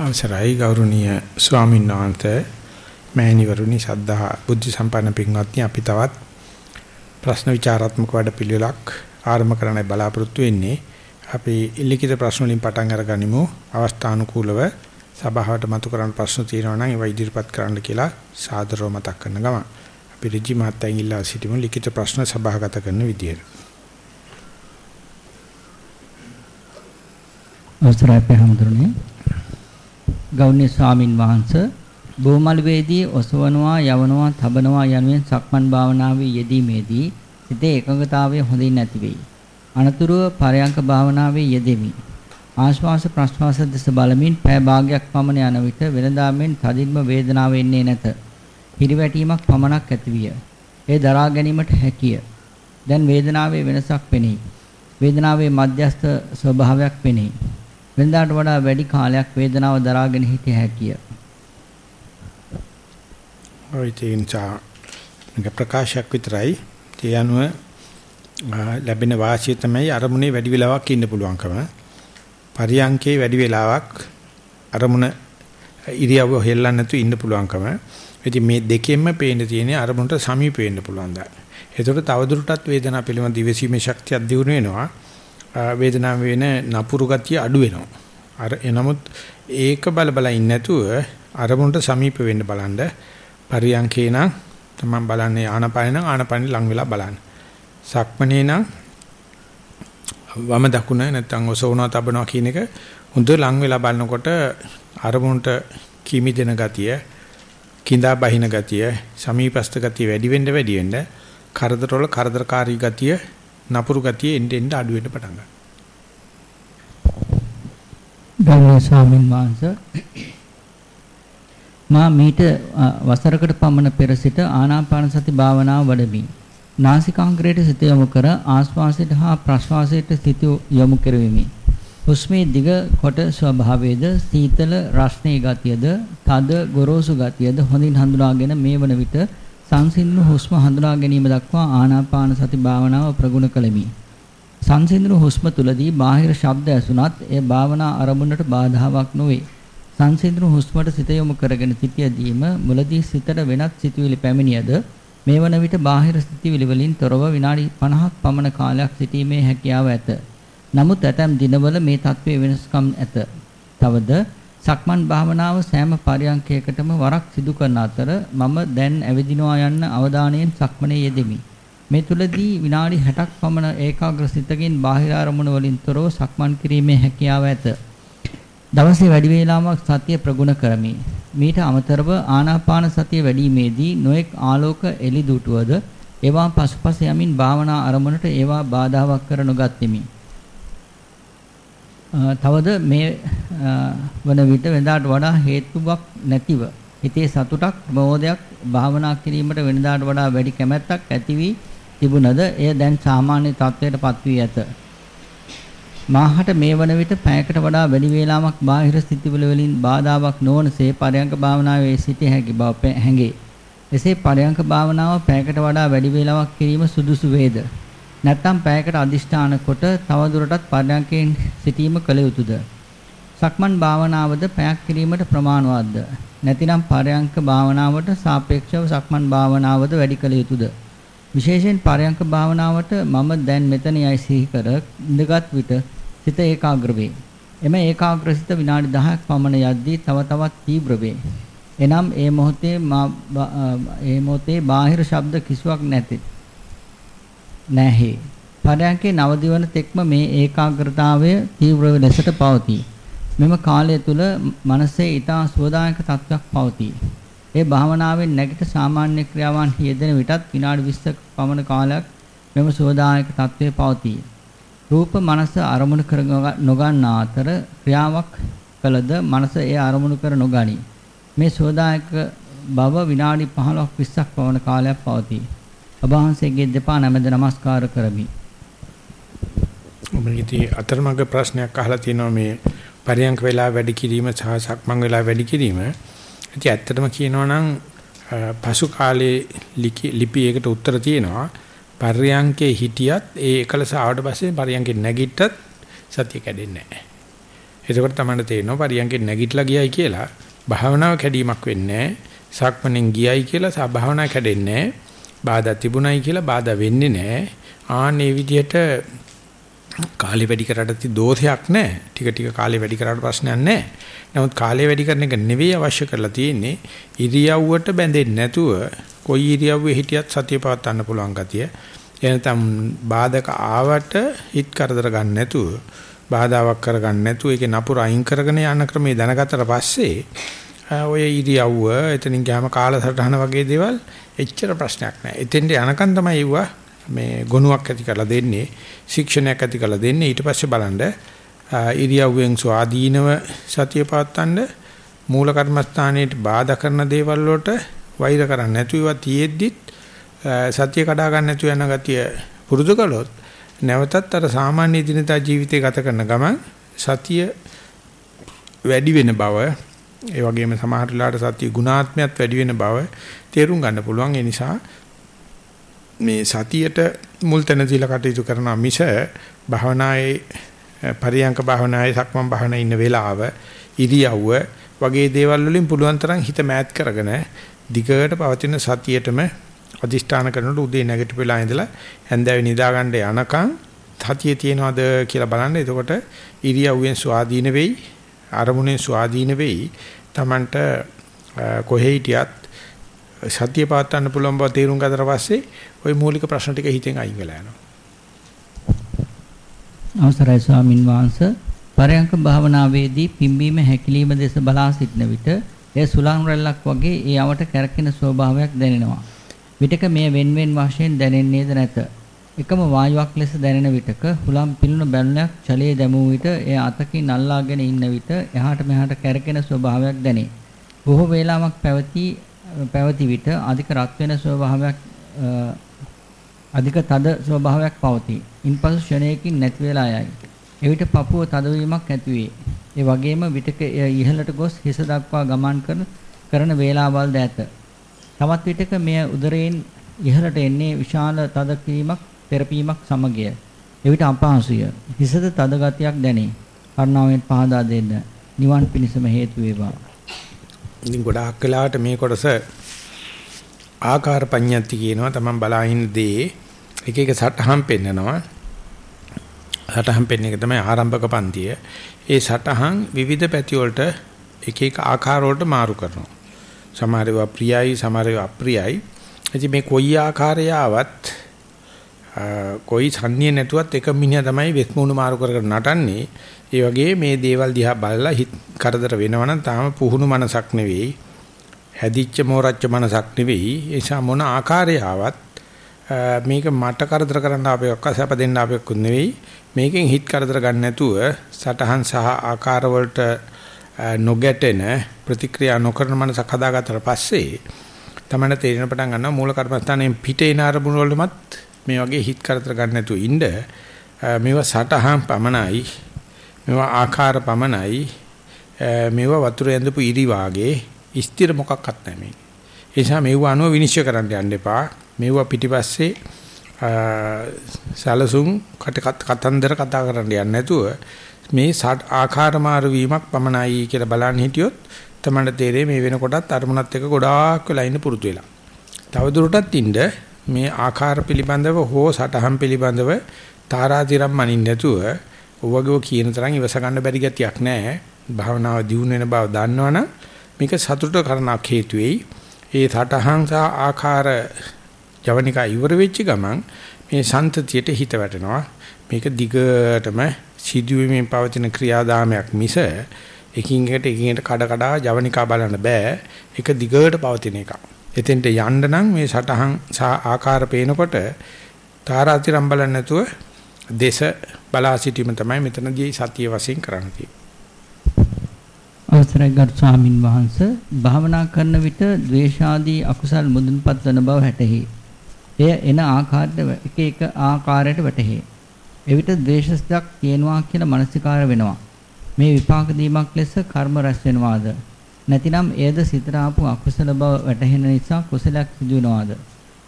අවසරයි ගෞරවනීය ස්වාමීන් වහන්සේ මෑණිවරුනි සද්ධා බුද්ධ සම්පන්න පින්වත්නි අපි තවත් ප්‍රශ්න විචාරාත්මක වැඩපිළිවෙලක් ආරම්භ කරන්නයි බලාපොරොත්තු වෙන්නේ. අපි ලිඛිත ප්‍රශ්න වලින් පටන් අරගනිමු. අවස්ථානුකූලව සභාවට මතු කරන්න ප්‍රශ්න තියෙනවා නම් ඒවා ඉදිරිපත් කරන්න කියලා සාදරව මතක් කරන ගමන්. අපි ඍජු මහත්තයන් ඉල්ලා සිටිමු ලිඛිත ප්‍රශ්න සභාගත කරන විදියට. අවසරයි අපේ හැමදෙරණේ ගෞණ්‍ය ස්වාමින් වහන්සේ බොමලුවේදී ඔසවනවා යවනවා තබනවා යනුවෙන් සක්මන් භාවනාවේ යෙදීමේදී සිතේ එකඟතාවය හොඳින් නැති වෙයි. අනතුරුව පරයන්ක භාවනාවේ යෙදෙමි. ආශ්වාස ප්‍රශ්වාස දෙස බලමින් පය භාගයක් පමණ යන විට වෙනදා මෙන් තදින්ම වේදනාව එන්නේ නැත. පිරිවැටීමක් පමණක් ඇතිවිය. ඒ දරා ගැනීමට හැකිය. දැන් වේදනාවේ වෙනසක් පෙනෙයි. වේදනාවේ මධ්‍යස්ථ ස්වභාවයක් පෙනෙයි. වෙනදාට වඩා වැඩි කාලයක් වේදනාව දරාගෙන හිටිය හැකිය. ඔය තේන්චා ප්‍රකාශයක් විතරයි. ඒ අනුව ලැබෙන වාසිය තමයි අරමුණේ වැඩි වෙලාවක් ඉන්න පුළුවන්කම. පරියංකේ වැඩි වෙලාවක් අරමුණ ඉරියව්ව හෙල්ලන්න නැතුව ඉන්න පුළුවන්කම. ඉතින් මේ දෙකෙන්ම පේන්න තියෙන්නේ අරමුණට සමීප වෙන්න පුළුවන් දා. ඒතකොට තවදුරටත් වේදනාව පිළිබඳ දිවසීමේ ශක්තියක් දියුණු වෙනවා. වේදනාව වෙන නපුරු ගතිය අඩු වෙනවා. අර එනමුත් ඒක බල බල ඉන්නේ නැතුව අරමුණට සමීප වෙන්න බලන්න පරියංකේ නම් තමන් බලන්නේ ආනපාන නම් ආනපාන ලඟ වෙලා බලන්න. සක්මනේ නම් වම දකුණ නැත්තම් ඔසවනවා තබනවා කියන එක හොඳ ලඟ වෙලා බලනකොට අරමුණට කිමි දෙන ගතිය, කිඳා බහින ගතිය, සමීපස්ත ගතිය වැඩි වෙන්න වැඩි වෙන්න කරදරවල කරදරකාරී ගතිය, නපුරු ගතිය එන්න එන්න අඩු වෙන්න පටන් ගන්නවා. ගෞරවනීය ස්වාමින් වහන්සේ මා මීට වසරකට පමණ පෙර සිට ආනාපාන සති භාවනාව වඩමි. නාසිකාග්‍රයට සිත යොමු කර ආශ්වාසයට හා ප්‍රශ්වාසයට සිත යොමු කෙරෙමි. හුස්මේ දිග කොට ස්වභාවයේද සීතල රස්නේ ගතියද තද ගොරෝසු ගතියද හොඳින් හඳුනාගෙන මේ වන විට සංසිඳුණු හුස්ම හඳුනා ගැනීම දක්වා ආනාපාන සති භාවනාව ප්‍රගුණ කළෙමි. සංසිඳුණු හුස්ම තුලදී බාහිර ශබ්ද ඇසුණත් එය භාවනා ආරම්භණයට බාධාවක් නොවේ. සංසිඳුණු හුස්මට සිත යොමු කරගෙන සිටියදීම මුලදී සිතට වෙනත් සිතුවිලි පැමිණියද මේ වන විට බාහිර සිතුවිලි වලින් තොරව විනාඩි 50ක් පමණ කාලයක් සිටීමේ හැකියාව ඇත. නමුත් ඇතැම් දිනවල මේ தત્ත්වයේ වෙනස්කම් ඇත. තවද සක්මන් භාවනාව සෑම පරියන්කයකටම වරක් සිදු කරන අතර මම දැන් ඇවිදිනවා යන්න අවධානයෙන් සක්මනේ යෙදෙමි. මේ තුලදී විනාඩි 60ක් පමණ ඒකාග්‍ර සිතකින් බාහිර අරමුණු වලින් තොරව සක්මන් කිරීමේ හැකියාව ඇත. දවසේ වැඩි වේලාවක් සතිය ප්‍රගුණ කරමි. මීට අමතරව ආනාපාන සතිය වැඩිීමේදී නොඑක් ආලෝක එලි දුටුවද ඒවා පසුපස යමින් භාවනා අරමුණට ඒවා බාධාවක් කර නොගත්ෙමි. තවද මේ වන විට වෙනදාට වඩා හේතුවක් නැතිව හිතේ සතුටක් ප්‍රමෝදයක් භාවනා කිරීමට වෙනදාට වඩා වැඩි කැමැත්තක් ඇති වී තිබුණද එය දැන් සාමාන්‍ය තත්ත්වයටපත් වී ඇත. මාහට මේ වන විට පැයකට වඩා වැඩි වේලාවක් බාහිර ස්ථිතිවල වලින් බාධාවක් නොවනසේ පරයන්ක භාවනාවේ සිටිය හැකි බව හැඟේ. එසේ පරයන්ක භාවනාව පැයකට වඩා වැඩි වේලාවක් කිරීම සුදුසු වේද? නැත්නම් පැයකට අදිෂ්ඨාන කොට තවදුරටත් පරයන්කෙන් සිටීම කළ යුතුයද? සක්මන් භාවනාවද පැයක් කිරීමට ප්‍රමාණවත්ද? නැතිනම් පරයන්ක භාවනාවට සාපේක්ෂව සක්මන් භාවනාවද වැඩි කළ යුතුයද? විශේෂයෙන් පරයන්ක භාවනාවට මම දැන් මෙතන යයි සිහි කර ඉඳගත් විට සිත ඒකාග්‍ර වේ. එම ඒකාග්‍රසිත විනාඩි 10ක් පමණ යද්දී තව තවත් තීව්‍ර වේ. එනම් ඒ මොහොතේ ඒ මොහොතේ බාහිර ශබ්ද කිසිවක් නැති. නැහැ. පරයන්කේ නවදිවන තෙක්ම මේ ඒකාග්‍රතාවය තීව්‍ර ලෙසට පවතී. මෙම කාලය තුල මනසේ ඊටා සුවදායක තත්ත්වයක් පවතී. ඒ භාවනාවෙන් නැගිට සාමාන්‍ය ක්‍රියාවන් යෙදෙන විටත් විනාඩි 20ක පමණ කාලයක් මෙම සුවදායක තත්ත්වයේ පවතී. රූප මනස අරමුණු කර නොගන්නා අතර ක්‍රියාවක් කළද මනස එය අරමුණු කර නොගනී. මේ සෝදායක බව විනාඩි 15ක් 20ක් පවන කාලයක් පවතී. ඔබ වහන්සේගේ දෙපා නැමෙද නමස්කාර කරමි. ඔබගේ අතරමඟ ප්‍රශ්නයක් අහලා තියෙනවා මේ පරියංක වෙලා වැඩි කිරීම සහ සක්මන් වෙලා වැඩි කිරීම. ඉතින් ඇත්තටම කියනවා නම් පසු කාලේ ලිපි එකට උත්තර තියෙනවා. පර්යංකේ හිටියත් ඒ එකලස ආවට පස්සේ පර්යංකේ නැගිට්ටත් සතිය කැඩෙන්නේ නැහැ. එතකොට තමයි තේරෙනවා පරියන්කේ නැගිටලා ගියයි කියලා භාවනාව කැඩීමක් වෙන්නේ නැහැ. සක්මණෙන් ගියයි කියලා භාවනාව කැඩෙන්නේ නැහැ. බාධා තිබුණයි කියලා බාධා වෙන්නේ නැහැ. ආන්නේ විදිහට කාලේ වැඩි කරාට දෝෂයක් නැහැ. ටික ටික කාලේ වැඩි කරාට ප්‍රශ්නයක් නැහැ. නමුත් කාලේ වැඩි කරන එක නෙවෙයි අවශ්‍ය කරලා තියෙන්නේ ඉරියව්වට බැඳෙන්නේ නැතුව කොයි ඉරියව්වේ හිටියත් සතිය පවත්වන්න පුළුවන් ගතිය. එනතම් බාධක ආවට හිත කරදර ගන්න නැතුව බාධාවක් කරගන්න නැතුව ඒකේ නපුර අයින් කරගෙන යන ක්‍රමේ දැනගත්තට පස්සේ ඔය ඉරියව්ව එතනින් ගියාම කාලසටහන වගේ දේවල් එච්චර ප්‍රශ්නයක් නැහැ. එතෙන්ට යනකන් තමයි ඒවා මේ ගුණයක් ඇති කරලා දෙන්නේ, ශික්ෂණයක් ඇති කරලා දෙන්නේ. ඊට පස්සේ බලන්න ඉරියව්වෙන් ස්වාධීනව සතිය පවත්තන්න මූල කර්මස්ථානයේට බාධා කරන දේවල් වලට වෛර කරන්නේ නැතුව ඒවා තියෙද්දිත් සතිය කඩා ගන්න නැතුව යන ගතිය පුරුදු කළොත් නැවතත් අර සාමාන්‍ය දිනදා ජීවිතය ගත කරන ගමන් සතිය වැඩි වෙන බව ඒ වගේම සමහර වෙලාවට සතිය ගුණාත්මයත් වැඩි වෙන බව තේරුම් ගන්න පුළුවන් ඒ නිසා මේ සතියට මුල් තැන දීලා කටයුතු කරන මිස භවනායේ පරියංක භවනායේ සක්මන් භවනා ඉන්න වෙලාව ඉරියව්ව වගේ දේවල් වලින් පුළුවන් තරම් හිත මෑත් කරගෙන දිගට පවතින සතියේටම අදිෂ්ඨාන කරනකොට උදේ නැගිටපෙලා ඉඳලා හැන්දෑවේ නිදා ගන්න යනකම් සතියේ තියනවාද කියලා බලන්න. එතකොට ඉරියව්වෙන් ස්වාධීන වෙයි, අරමුණෙන් ස්වාධීන වෙයි. Tamanට කොහේ හිටියත් සතිය පාත්තන්න පුළුවන් බව තේරුම් ගත්තට පස්සේ ওই මූලික ප්‍රශ්න ටික හිතෙන් අයින් වෙලා යනවා. අවසරයි ස්වාමින් වහන්සේ පරයන්ක භාවනාවේදී පිම්බීම හැකිලිම දෙස බලා සිටන විට එය සුළං රැල්ලක් වගේ ඒ යවට කැරකෙන ස්වභාවයක් දැනෙනවා. විටක මෙය වෙන්වෙන් වශයෙන් දැනෙන්නේද නැත. එකම වායුවක් ලෙස දැනෙන විටක හුලම් පිළුණු බැලුණක් චලයේ දැමූ විට එය අතකින් අල්ලාගෙන ඉන්න විට එහාට මෙහාට කැරකෙන ස්වභාවයක් දැනේ. බොහෝ වේලාවක් පැවති පැවති විට අධික රත් වෙන ස්වභාවයක් අධික තද ස්වභාවයක් පවතී. ඉන්පසු ක්ෂණයකින් නැති වෙලා යයි. එවිට පපුව තදවීමක් ඇති වේ. ඒ වගේම විටක ඉහළට ගොස් හිස දක්වා ගමන් කරන කරන වේලාවල්ද ඇත. තවත් විටක මෙය උදරයෙන් ඉහළට එන්නේ විශාල තද කිරීමක් තෙරපීමක් සමගය. එවිට අපහසුය. හිසද තද ගතියක් දැනේ. කරුණාවෙන් පහදා දෙන්න. නිවන් පිණසම හේතු වේවා. ඉතින් ගොඩාක් වෙලාවට මේ කොටස ආකාර පඤ්ඤාති කියනවා තමන් බලාහින් දේ. එක එක සටහන් පෙන්නනවා. සටහන් පෙන්න එක තමයි ආරම්භක පන්තිය. ඒ සටහන් විවිධ පැති වලට එක එක ආකාර වලට මාරු කරනවා. සමහර ඒවා ප්‍රියයි සමහර ඒවා අප්‍රියයි. ඉතින් මේ කොයි ආකාරය ආවත් කොයි සංනිය නැතුවත් එක මිනිහා තමයි වෙස්මුණු මාරු කර කර නටන්නේ. ඒ වගේ මේ දේවල් දිහා බලලා හිත කරදර වෙනවනම් තාම පුහුණු මනසක් නෙවෙයි. හැදිච්ච මෝරච්ච මනසක් නෙවෙයි. ඒ නිසා මොන ආකාරය ආවත් මේක මට කරදර කරන්න අපේක්ක සැප දෙන්න අපේක්කුත් නෙවෙයි. මේකෙන් හිත කරදර ගන්න නැතුව සටහන් සහ ආකාර වලට නොගැටෙන ප්‍රතික්‍රියා නොකරන මනසක් හදාගත්තට පස්සේ තමයි තේරෙන පටන් ගන්නවා මූල කර්මස්ථානයෙන් පිට එන අරමුණු වලමත් මේ වගේ හිත කරදර ගන්න නැතුව ඉන්න මේවා සටහන් පමණයි මේවා ආකාර පමණයි මේවා වතුර ඇඳපු ඉරි වාගේ ස්ථිර මොකක්වත් නැහැ මේ. ඒ නිසා මේව අනුව විනිශ්චය කරන්න යන්න එපා. මේව පිටිපස්සේ සලසුම් කතන්දර කතා කරන්න යන්නේ නැතුව මේ ආකාර මාරු වීමක් පමණයි කියලා බලන්න හිටියොත් තමයි තේරෙන්නේ මේ වෙනකොටත් අරමුණත් එක්ක ගොඩාක් වෙලා ඉන්න පුරුදු වෙලා. තව දුරටත් ඉන්න මේ ආකාර පිළිබඳව හෝ සටහන් පිළිබඳව තාරාතිරම් මනින්න නැතුව ඔවගෝ කියන තරම් ඉවස ගන්න බැරි ගතියක් නැහැ. භාවනාව දියුණු වෙන බව දන්නවනම් මේක සතුට කරනක් හේතු වෙයි. ඒ සටහන් සහ ආකාර ජවනිකා ඉවර වෙච්ච ගමන් මේ සන්තතියට හිත වැටෙනවා. මේක දිගටම සිදුවීමෙන් පවතින ක්‍රියාදාමයක් මිස එකින් එකට එකින් එකට කඩ කඩ ජවනිකා බලන්න බෑ. ඒක දිගට පවතින එකක්. එතෙන්ට යන්න නම් මේ සටහන් සහ ආකාර පේනකොට තාරාතිරම් බලන්න නැතුව දේශ බලා සිටීම තමයි මෙතනදී සතිය වශයෙන් කරන්න තියෙන්නේ. අවසරයි ගරු ස්වාමින් වහන්සේ භාවනා කරන විට ද්වේෂාදී අකුසල් මුදුන්පත් වන බව හැටහි. එය එන ආකාරයට එක එක ආකාරයට වැටහි. එවිට ද්වේෂස්යක් කියනවා කියලා මනසිකාර වෙනවා. මේ විපාක දීමක් ලෙස කර්ම රැස් වෙනවාද? නැතිනම් එයද සිතට ආපු අකුසල බව වැටහෙන නිසා කුසලයක් සිදු වෙනවාද?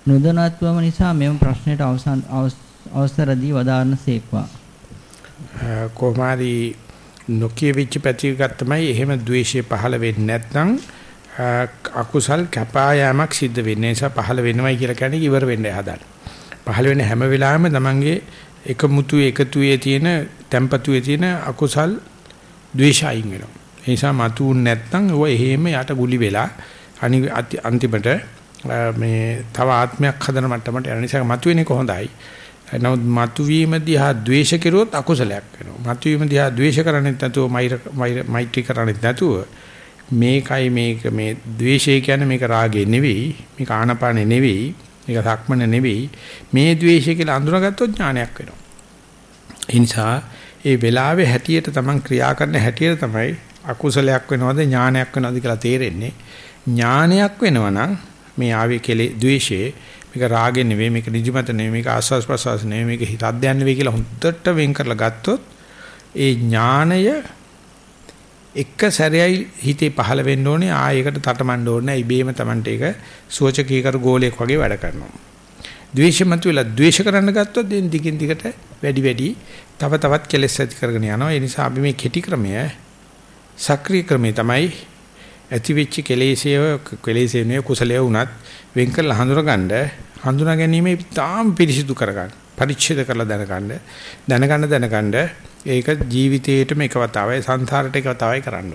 නොදැනුවත්වම නිසා මෙම ප්‍රශ්නයට අවසන් අවසර දී වදාරන සේක්වා. කොමාරි නොකිය වෙච්ච පැතිකක් තමයි එහෙම ද්වේෂය පහළ වෙන්නේ නැත්නම් අකුසල් කැපා යෑමක් සිද්ධ වෙන්නේ නිසා පහළ වෙනවයි කියලා කියන්නේ ඉවර වෙන්නේ හදන්න. පහළ වෙන හැම වෙලාවෙම තමන්ගේ එකමුතුයේ එකතුයේ තියෙන tempatuයේ තියෙන අකුසල් ද්වේෂයින් වෙනවා. ඒ නිසා මතුන් නැත්නම් ඒව එහෙම යට ගුලි වෙලා අන්තිමට මේ තව ආත්මයක් හදන මට්ටමට යන නිසා මතුවෙන්නේ කොහොඳයි. නමුත් මතුවීම දිහා ද්වේෂ කෙරුවොත් අකුසලයක් වෙනවා. මතුවීම දිහා ද්වේෂ කරන්නේ නැතුව මෛත්‍රී කරන්නේ නැතුව මේකයි මේක මේ ද්වේෂය කියන්නේ මේක රාගේ නෙවෙයි, මේක ආනපානේ නෙවෙයි, මේක සක්මන නෙවෙයි. මේ ද්වේෂය කියලා අඳුනගත්තොත් ඥානයක් වෙනවා. ඒ නිසා ඒ වෙලාවේ හැටියට Taman ක්‍රියා කරන හැටියට තමයි අකුසලයක් වෙනවද ඥානයක් වෙනවද කියලා තේරෙන්නේ. ඥානයක් වෙනවා නම් මේ ආවේ කෙලේ ද්වේෂයේ මේක රාගෙ නෙවෙයි මේක නිදිමත නෙවෙයි මේක ආස්වාස් ප්‍රසවාස නෙවෙයි මේක හිතද්දයන් නෙවෙයි කියලා හොඳට වෙන් කරලා ගත්තොත් ඒ ඥානය එක සැරේයි හිතේ පහළ වෙන්න ඕනේ ආයෙකට තටමඬ ඕනේ ඉබේම Tamante ඒක සෝචකීකර ගෝලයක් වගේ වැඩ කරනවා. ද්වේෂමත් වෙලා ද්වේෂ කරන්න ගත්තොත් දෙන් දිගින් දිගට වැඩි වැඩි තව තවත් කෙලෙස් ඇති කරගෙන යනවා. ඒ නිසා අපි මේ කෙටි ක්‍රමය සක්‍රීය ක්‍රමය තමයි ඇති වෙච්ච කෙලෙසිය කෙලෙසිය නේ කුසලයේ වුණත් වෙන් කරලා හඳුනගන්න හඳුනා ගැනීම ඉතාම පිරිසිදු කරගන්න පරිච්ඡේද කරලා දැනගන්න දැනගන්න දැනගන්න ඒක ජීවිතේටම එක වතාවයි සංසාරට එක වතාවයි කරන්න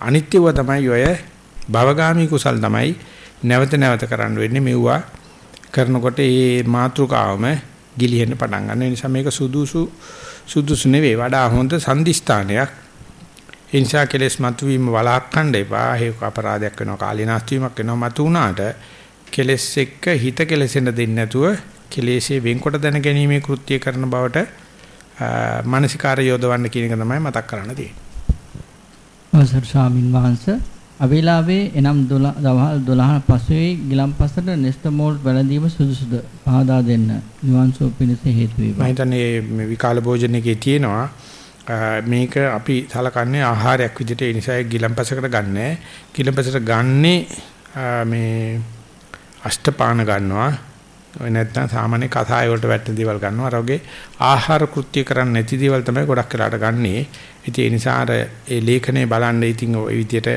අනිත්‍යව තමයි ඔය භවගාමී කුසල් තමයි නැවත නැවත කරන්න වෙන්නේ මෙවුවා කරනකොට මේ මාත්‍රකාවම ගිලිහෙන්න පටන් ගන්න. නිසා මේක සුදුසු සුදුසු නෙවෙයි. වඩා හොඳ සම්දිස්ථානයක්. ඒ නිසා කෙලෙස් මතුවීම වළක්වන්න එපා. ඒක අපරාධයක් වෙනවා කාලීනාස්ති වීමක් වෙනවා. මතු වුණාට කෙලෙස් එක්ක හිත කෙලෙසෙන්න දෙන්නේ නැතුව කෙලෙසේ වෙන්කොට දැන ගැනීමේ කෘත්‍ය කරන බවට මානසිකාර යොදවන්න කියන එක තමයි මතක් කරන්න තියෙන්නේ. අවසර ස්වාමින් වහන්සේ අවේලාවේ එනම් 12 12 පසුවේ ගිලම්පසට නෙස්ටමෝල් වැළඳීම සුදුසුද? පහදා දෙන්න. නිවන් සුව පිණිස හේතු වේවා. මම හිතන්නේ මේ විකාල භෝජනයේ තියෙනවා මේක අපි සලකන්නේ ආහාරයක් විදිහට ඒ නිසා ගිලම්පසකට ගන්නෑ. ගිලම්පසට ගන්නේ මේ අෂ්ටපාන ගන්නවා. ඔය නැත්නම් සාමාන්‍ය කසාය වලට වැටෙන දේවල් ගන්නවා. අර වගේ ආහාර කෘත්‍ය කරන්නේ නැති දේවල් තමයි ගොඩක් වෙලාට ගන්නෙ. ඉතින් ඒ නිසා අර ඒ ලේඛනේ බලන්න ඉතින් ওই විදිහට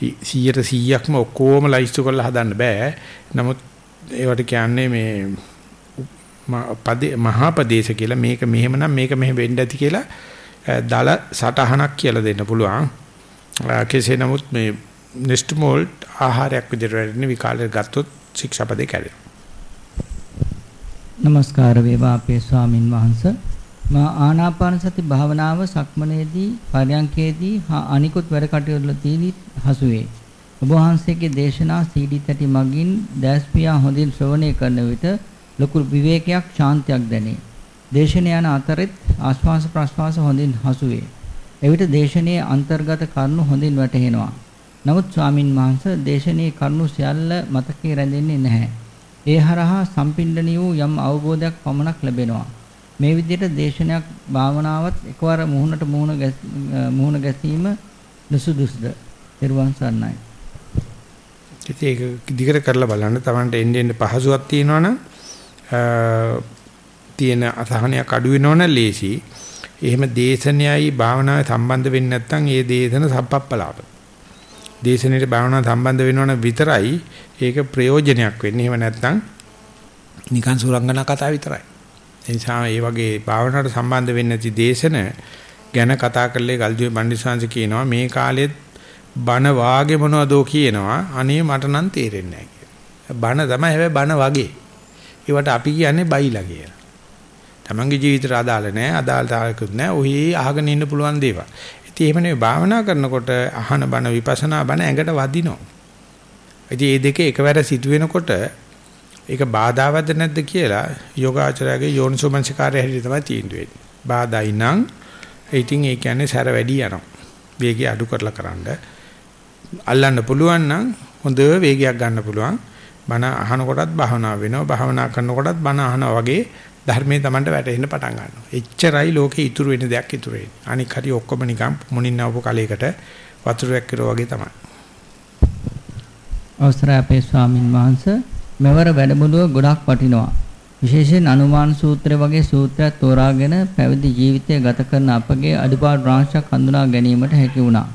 100ට 100ක්ම ඔක්කොම ලයිස්තු කරලා හදන්න බෑ. නමුත් ඒවට කියන්නේ මේ පදේ මහා ප්‍රදේශ කියලා මේක මෙහෙමනම් මේක මෙහෙම වෙන්න ඇති කියලා දල සටහනක් කියලා දෙන්න පුළුවන්. කෙසේ නමුත් මේ නෙස්ට් මෝල්ඩ් ආහාරයක් විදිහට වැඩෙන විකාලයට ගත්තොත් ශික්ෂාපදේ කැඩේ. নমස්කාර වේවා අපේ ස්වාමින් වහන්සේ. මා ආනාපාන සති භාවනාව සක්මනේදී පරයන්කේදී හා අනිකුත් වැඩ කටයුතුවලදී හසුවේ. ඔබ වහන්සේගේ දේශනා CD තැටි මගින් දැස්පියා හොඳින් ශ්‍රවණය කරන විට ලොකු විවේකයක් ශාන්තියක් දැනේ. දේශන යන අතරෙත් ආශ්වාස ප්‍රශ්වාස හොඳින් හසුවේ. එවිට දේශනයේ අන්තර්ගත කරුණු හොඳින් වැටහෙනවා. නමුත් ස්වාමින් වහන්සේ දේශනයේ කරුණු සියල්ල මතකයේ රැඳෙන්නේ නැහැ. ඒ හරහා සම්පින්ඩණිය වූ යම් අවබෝධයක් පමණක් ලැබෙනවා. මේ විදිහට දේශනයක් භාවනාවත් එකවර මුහුණට මුහුණ මුහුණ ගැසීම නුසුදුසුද? ත්‍රිවන් සරණයි. ඉතින් ඒක දිගට කරලා බලන්න. Tamanට එන්න එන්න පහසුවක් තියෙනවනම් තියෙන අසහනයක් අඩු වෙනවනම් ලේසි. එහෙම දේශනයයි භාවනාවයි සම්බන්ධ වෙන්නේ නැත්නම් ඒ දේශන සම්පප්පලාප. දේශනෙට භාවනාව සම්බන්ධ වෙනවනම් විතරයි ඒක ප්‍රයෝජනයක් වෙන්නේ. එහෙම නැත්නම් නිකන් සුරංගනා කතා විතරයි. ඒ නිසා මේ වගේ භාවනාවට සම්බන්ධ වෙන්නේ නැති දේශන ගැන කතා කරලේ ගල්ජුවේ පණ්ඩිතසංශ කියනවා මේ කාලෙත් බන වාගේ මොනවදෝ කියනවා අනේ මට නම් තේරෙන්නේ නැහැ කියලා. බන තමයි හැබැයි බන වගේ. ඒවට අපි කියන්නේ බයිලා කියලා. තමන්ගේ ජීවිතයට අදාළ නැහැ, අදාළතාවයකුත් නැහැ. ඔහි අහගෙන ඉන්න පුළුවන් දේවල්. ඉතින් එහෙම නෙවෙයි භාවනා කරනකොට අහන බන විපස්සනා බන ඇඟට වදිනවා. ඉතින් මේ දෙක එකවර සිදු වෙනකොට ඒක බාධාවද නැද්ද කියලා යෝගාචරයේ යෝනිසෝමනසිකාරය හැටියට තමයි තීන්දුව වෙන්නේ. බාධායි නම් ඉතින් ඒ කියන්නේ සැර වැඩි යනවා. වේගය අඩු කරලා කරන්න. අල්ලන්න පුළුවන් නම් හොඳ වේගයක් ගන්න පුළුවන්. බණ අහනකොටත් භාවනා වෙනවා. භාවනා කරනකොටත් බණ අහනවා වගේ ධර්මයේ Tamanට වැටෙන්න පටන් ගන්නවා. එච්චරයි ලෝකේ ඉතුරු වෙන දෙයක් ඉතුරු වෙන්නේ. අනික හරි ඔක්කොම නිකන් මුණින් නවපු කලයකට වතුරක් කරෝ වගේ තමයි. අවසරයි අපේ ස්වාමින් වහන්සේ මෙවර වැඩමුළුව ගොඩක් වටිනවා. විශේෂයෙන් අනුමාන සූත්‍රය වගේ සූත්‍රයක් තෝරාගෙන පැවිදි ජීවිතය ගත කරන අපගේ අඩුපාඩු රාශියක් හඳුනා ගැනීමට හැකි වුණා.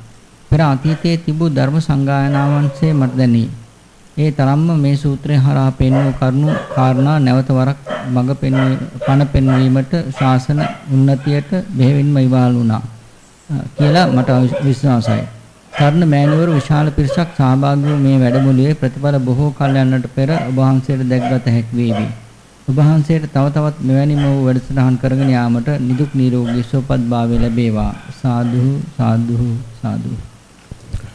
පෙර අතීතයේ තිබූ ධර්ම සංගායනාවන්සේ මට දැනේ. ඒ තරම්ම මේ සූත්‍රය හරහා පෙන්වූ කරුණු කාරණා නැවත වරක් මඟ පණ පෙන්වීමට ශාසන උන්නතියට බෙහෙවින්ම ඉවහල් වුණා කියලා මට විශ්වාසයි. තරුණ මෑණිවරු විශාල පිරිසක් සහභාගී වූ මේ වැඩමුළුවේ ප්‍රතිඵල බොහෝ කල් යන්නට පෙර ඔබ වහන්සේට දැක්ගත හැකි වේවි. ඔබ වහන්සේට තව තවත් මෙවැනිම වූ වැඩසටහන් කරගෙන යාමට නිදුක් නිරෝගී සුවපත් භාවය ලැබේවා. සාදු සාදු සාදු.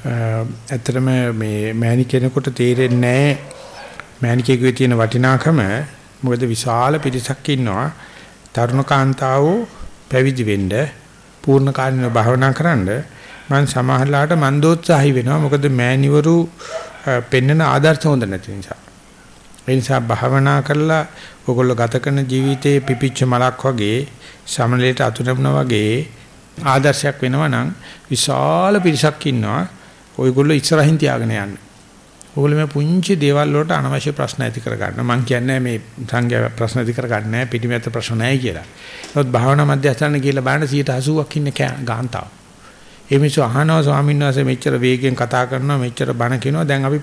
ඇත්තටම මේ මෑණි කෙනෙකුට තේරෙන්නේ නැහැ මෑණිකෙකුගේ තියෙන වටිනාකම මොකද විශාල පිරිසක් ඉන්නවා. තරුණ කාන්තාවෝ පැවිදි වෙන්න පූර්ණ කාලින භාවනා කරන්න. මම සමහරලාට මන්දෝත්සාහි වෙනවා. මොකද මෑණිවරු පෙන්වන ආදර්ශ හොඳ නැති නිසා. ඒ නිසා භාවනා කරලා ඔයගොල්ලෝ ගත කරන ජීවිතයේ පිපිච්ච මලක් වගේ සමලයට අතුරුමන වගේ ආදර්ශයක් වෙනවා නම් විශාල පිරිසක් ඉන්නවා. ඔයගොල්ලෝ ඉස්සරහින් තියාගෙන යන්න. ඕගොල්ලෝ මේ පුංචි දේවල් වලට අනවශ්‍ය ප්‍රශ්න ඇති කරගන්න. මම කියන්නේ මේ සංඝයා ප්‍රශ්න ඇති කරගන්නේ නැහැ පිටිමැත ප්‍රශ්න නැහැ කියලා. නමුත් භාවනා මධ්‍යස්ථාන කියලා බලන්න 180ක් ඉන්නේ ගාන්තාව. ඒ මිනිස්සු අහනවා ස්වාමීන් වහන්සේ මෙච්චර වේගෙන් කතා කරනවා මෙච්චර බණ කියනවා දැන් අපි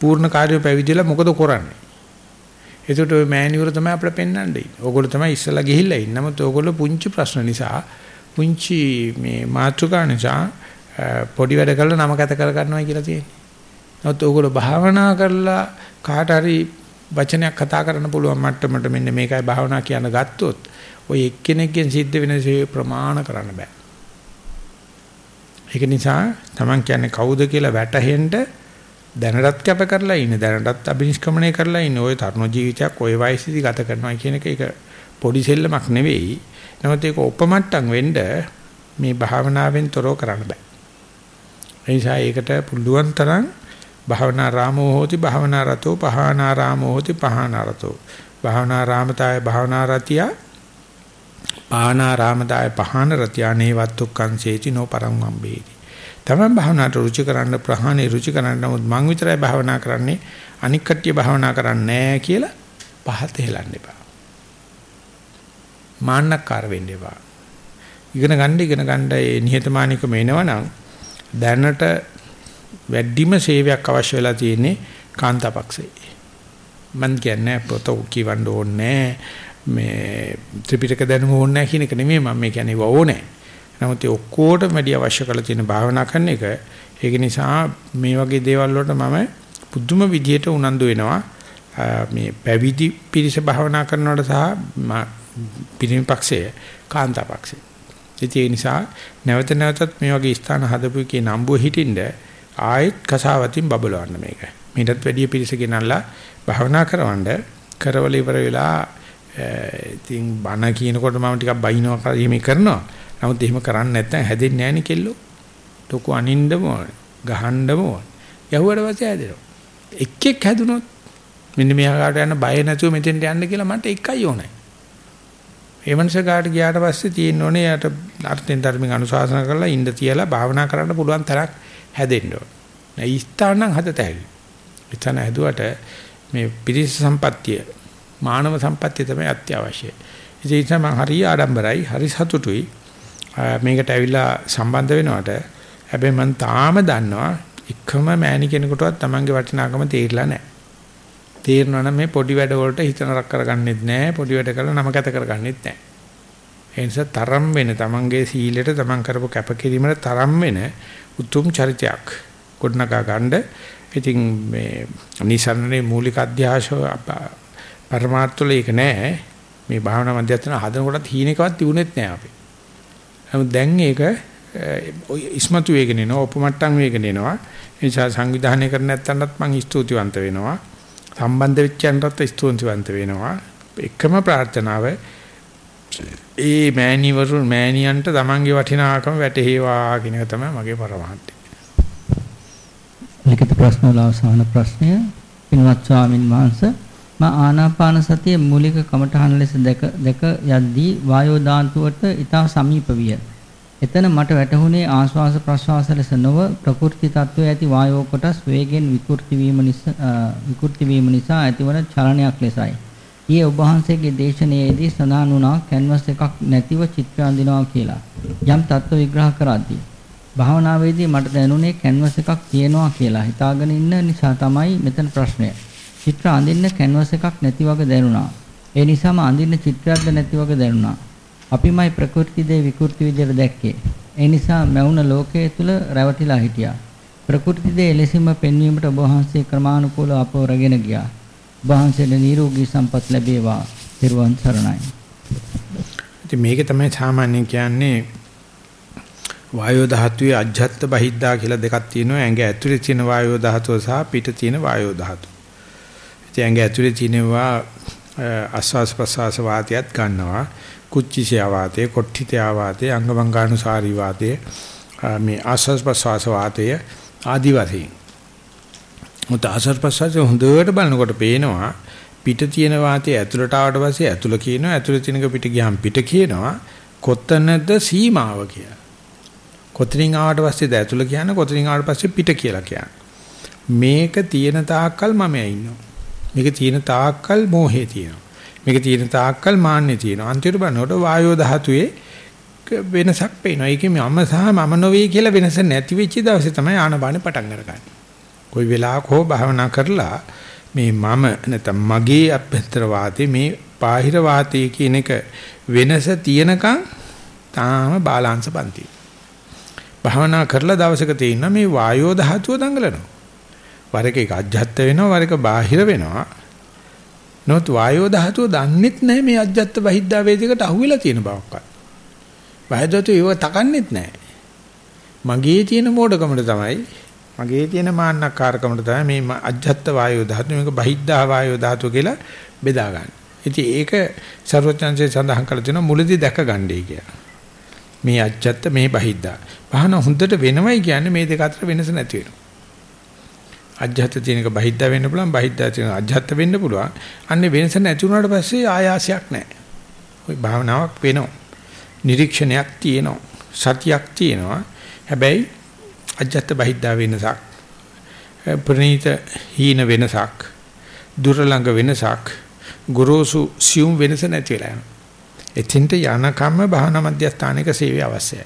පූර්ණ කාර්යය පැවිදිලා මොකද කරන්නේ? ඒකට ඔය මෑණිවරු තමයි අපිට පෙන්වන්නේ. ඕගොල්ලෝ තමයි ඉස්සලා ගිහිල්ලා ඉන්නේ. නමුත් ඕගොල්ලෝ පුංචි ප්‍රශ්න නිසා පුංචි මේ මාතෘකා නිසා පොඩි වැඩ කරලා නම කත කර ගන්නවා කියලා තියෙන්නේ. නමුත් ඕගොල්ලෝ භාවනා කරලා කාට හරි වචනයක් කතා කරන්න පුළුවන් මට්ටමට මෙන්න මේකයි භාවනා කියන ගත්තොත් ඔය එක්කෙනෙක්ගෙන් සිද්ධ වෙන ප්‍රමාණ කරන්න බෑ. ඒක නිසා Taman කියන්නේ කවුද කියලා වැටහෙන්න දැනටත් කැප කරලා ඉන්නේ දැනටත් අභිනිෂ්ක්‍මණය කරලා ඉන්නේ ওই තරුණ ජීවිතයක් ওই වයසේදී ගත කරනවා කියන එක ඒක පොඩි සෙල්ලමක් නෙවෙයි. නමුත් ඒක උපමට්ටම් වෙන්න මේ භාවනාවෙන් තොරව කරන්න බෑ. ඒ නිසා ඒකට පුළුවන් තරම් භාවනා රාමෝ හෝති භාවනා රතෝ පහානා රාමෝ හෝති පහානා රතෝ. භාවනා රාමතාය භාවනා රතිය පානා රාමදාය පහාන රතියනේ වත්තුක්කං සේති නෝ පරම් වම්බේති. තමන් භාවනාවට රුචි කරන්න ප්‍රහාණේ රුචි කරන්න නමුත් මං විතරයි භාවනා කරන්නේ අනික් කට්ටිය භාවනා කරන්නේ නැහැ කියලා පහත හෙලන්න එපා. මාන්නක්කාර වෙන්න එපා. ඉගෙන ගන්න ඉගෙන ගන්න ඒ නිහතමානීකම එනවනම් දැනට වැඩිම සේවයක් අවශ්‍ය වෙලා තියෙන්නේ කාන්තාපක්ෂේ. මන් කියන්නේ පොත කියවන්න ඕනේ මේ ත්‍රිපිටක දැනුම ඕනේ නැහැ කියන එක නෙමෙයි මම මේ කියන්නේ ඕනේ. නමුත් ඒ ඔක්කොටම වැඩි අවශ්‍ය කරලා තියෙන භාවනා කරන එක ඒක නිසා මේ වගේ දේවල් වලට මම පුදුම විදියට උනන්දු වෙනවා. මේ පැවිදි පිරිස භාවනා කරනවට සහ පිරිමිපක්ෂය කාන්තාපක්ෂය ඒ නිසා නැවත නැවතත් මේ වගේ ස්ථාන හදපු එකේ නම්බුව හිටින්න ආයෙත් කසාවතින් බබලවන්න මේක. මීටත් වැඩිය පිරිස ගෙනල්ලා භාවනා කරවන්න කරවල ඉවර වෙලා ඉතින් බණ කියනකොට මම ටිකක් බයිනවා කරීමේ කරනවා. නමුත් එහෙම කරන්නේ නැත්නම් හැදෙන්නේ නැහැ නේ කෙල්ලෝ. තොකු අනින්නම ඕනේ. ගහන්නම ඕනේ. යහුවට පස්සේ හැදෙනවා. එක් එක් හැදුනොත් මෙන්න මෙහාට යන්න බය නැතුව මෙතෙන්ට යන්න කියලා මට එකයි ඕනේ. ඒ මනුස්ස කාට ගියාට පස්සේ තියෙන්න ඕනේ යට අර්ථෙන් ධර්මෙන් අනුශාසනා කරලා ඉන්න තියලා භාවනා කරන්න පුළුවන් තරක් හැදෙන්න ඕනේ. ඒ ස්ථාන නම් හදතැයි. එතන හැදුවට මේ පිරිස සම්පත්තිය මානව සම්පත්තිය තමයි අත්‍යවශ්‍යයි. ඒ නිසා මම හරිය ආඩම්බරයි, හරි සතුටුයි. මේකට ඇවිල්ලා සම්බන්ධ වෙනවට හැබැයි මම තාම දන්නවා එකම මෑණි කෙනෙකුටවත් Tamange වටිනාකම තේරිලා නැහැ. තේරෙනවා නම් මේ පොඩි වැඩ වලට හිත නරක කරගන්නෙත් නැහැ පොඩි වැඩ කරලා නම කැත කරගන්නෙත් නැහැ ඒ නිසා තරම් වෙන තමන්ගේ සීලයට තමන් කරපු කැපකිරීමට තරම් වෙන උතුම් චරිතයක් ගොඩනගා ගන්න. ඉතින් මේ නිසරණේ මූලික අධ්‍යාශ පරමාර්ථවල ඒක නැහැ මේ භාවනා මධ්‍යස්ථාන හදනකොටත් හීනෙකවත් තිබුණෙත් නැහැ අපි. නමුත් දැන් ඒක ඉස්මතු වේගෙන එනවා උපමට්ටම් වේගෙන එනවා ඒ නිසා සංවිධානය කර නැත්නම්ත් මම ස්තුතිවන්ත වෙනවා. සම්බන්ධ වෙච්ච යනටත් ස්තුතිවන්ත වෙනවා. එකම ප්‍රාර්ථනාව ඒ මෑණිවරු මෑණියන්ට තමන්ගේ වටිනාකම වැටහෙවා කියන එක තමයි මගේ පරමාර්ථය. ලිඛිත ප්‍රශ්න වල අවසාන ප්‍රශ්නය පින්වත් ස්වාමින් වහන්සේ මා ආනාපාන සතිය මූලික කමඨහන් ලෙස දැක දැක යද්දී වායෝ දාන්තුවට ඊටා සමීප විය. එතන මට වැටහුනේ ආශ්වාස ප්‍රශ්වාස ලෙස නොව ප්‍රකෘති තත්වයේ ඇති වායෝ කොටස් වේගෙන් විකෘති වීම නිසා විකෘති වීම නිසා ඇතිවන චලනයක් ලෙසයි. ඊයේ ඔබ වහන්සේගේ දේශනාවේදී සඳහන් වුණා කැන්වස් එකක් නැතිව චිත්‍ර අඳිනවා කියලා. යම් තත්ත්ව විග්‍රහ කරද්දී භාවනාවේදී මට දැනුනේ කැන්වස් එකක් තියෙනවා කියලා හිතාගෙන ඉන්න නිසා තමයි මෙතන ප්‍රශ්නය. චිත්‍ර අඳින්න කැන්වස් එකක් නැති වගේ දැනුණා. ඒ නිසාම අඳින්න චිත්‍රයක්ද නැති වගේ දැනුණා. අපිමයි ප්‍රകൃති දේ විකෘති විදිහට දැක්කේ. ඒ නිසා මැවුන ලෝකයේ තුල රැවටිලා හිටියා. ප්‍රകൃති දේ එලෙසින්ම පෙන්වීමට ඔබ වහන්සේ ක්‍රමානුකූලව අපව රැගෙන ගියා. ඔබ වහන්සේට නිරෝගී සම්පත් ලැබේවා. ත්‍රිවන් සරණයි. ඉතින් මේක තමයි සාමාන්‍යයෙන් කියන්නේ වායෝ ධාතුවේ අජ්ජත් බහිද්දා කියලා දෙකක් තියෙනවා. ඇඟ ඇතුලේ තියෙන වායෝ ධාතුව සහ පිට තියෙන වායෝ ධාතුව. ඉතින් ඇඟ ඇතුලේ තියෙනවා ආස්වාස් ප්‍රසවාස වාතයත් ගන්නවා. කුච්චිසේ වාතය, කොට්ඨිතේ වාතය, අංගමංගානුසාරී වාතය, මේ ආස්වාස් ප්‍රසවාස වාතය ආදි වශයෙන්. මුත ආස්වාස් ප්‍රසවාස හොඳට බලනකොට පේනවා පිට තියෙන වාතය ඇතුළට ආවට පස්සේ ඇතුළ කියනවා ඇතුළේ තියෙනක පිට ගියාම පිට කියනවා කොතනද සීමාව කියලා. කොතනින් ආවට පස්සේද ඇතුළ කියන්නේ කොතනින් ආවට පස්සේ පිට කියලා කියන්නේ. මේක තියෙන තාක්කල් මම ඉන්නවා. මේක තියෙන තාක්කල් මෝහේ තියෙනවා. මේක තියෙන තාක්කල් මාන්නේ තියෙනවා. අන්තිමට බලනකොට වායෝ ධාතුවේ වෙනසක් පේනවා. ඒකේ මම සහ මම නොවේ කියලා වෙනස නැති වෙච්ච දවසේ තමයි ආනපානෙ පටන් අරගන්නේ. කොයි වෙලාවක හෝ භාවනා කරලා මේ මම නැත්නම් මගේ අභ්‍යන්තර වාතේ මේ බාහිර වාතයේ කියන එක වෙනස තියෙනකන් තාම බාලාංශ පන්ති. භාවනා කරලා දවසක තියෙන මේ වායෝ ධාතුව දඟලනවා. වර එක එක අජ්ජත් වෙනවා වර එක බාහිර වෙනවා. නොත් වායෝ ධාතුව දන්නෙත් නැහැ මේ අජ්ජත් බහිද්දා වේදිකට අහුවෙලා තියෙන බවක්වත්. වායෝ ඒව තකන්නෙත් නැහැ. මගේ තියෙන මෝඩකමට තමයි මගේ තියෙන මාන්නකාරකමට තමයි මේ අජ්ජත් වායෝ ධාතුව මේක බහිද්දා වායෝ ධාතුව කියලා බෙදා ගන්න. ඉතින් ඒක ਸਰවඥාන්සේ සඳහන් කළ තියෙනවා මුලදී දැක ගන්නයි කියලා. මේ අජ්ජත් මේ බහිද්දා. පහන හොඳට වෙනවයි කියන්නේ මේ දෙක අතර වෙනස නැති වෙනවා. අජ්ජත් තියෙනක බහිද්දා වෙන්න පුළුවන් බහිද්දා තියෙනක අජ්ජත් වෙන්න පුළුවන්. අන්නේ වෙනස නැති වුණාට පස්සේ ආයාසයක් නැහැ. ওই භාවනාවක් වෙනවා. නිරීක්ෂණයක් තියෙනවා. සතියක් තියෙනවා. හැබැයි අජ්ජත් බහිද්දා වෙනසක්. ප්‍රණීත හීන වෙනසක්. දුර ළඟ වෙනසක්. ගුරුසු සියුම් වෙනස නැති වෙලා යනවා. එතෙන්ට යනකම් භාවනා මධ්‍යස්ථානික සේවය අවශ්‍යයි.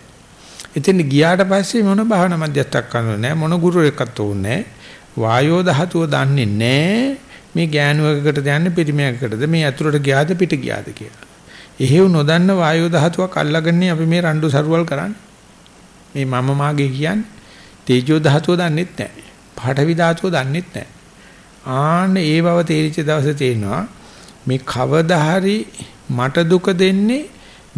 එතෙන් ගියාට පස්සේ මොන භාවනා මධ්‍යස්ථක් කරන්නේ නැහැ මොන ගුරුවරයෙක්වත් ඕනේ වායෝ ධාතුව දන්නේ නැහැ මේ ගෑනුවකටද යන්නේ පිටිමයකටද මේ ඇතුළට ගියාද පිට ගියාද කියලා. එහෙව් නොදන්න වායෝ ධාතුවක් අල්ලගන්නේ අපි මේ රණ්ඩු සරුවල් කරන්නේ. මේ මම මාගේ කියන්නේ තේජෝ ධාතුව දන්නෙත් නැහැ. පාඨවි ධාතුව දන්නෙත් නැහැ. ආන්න ඒ බව තේරිච්ච දවසේ තේනවා මේ කවදා හරි මට දුක දෙන්නේ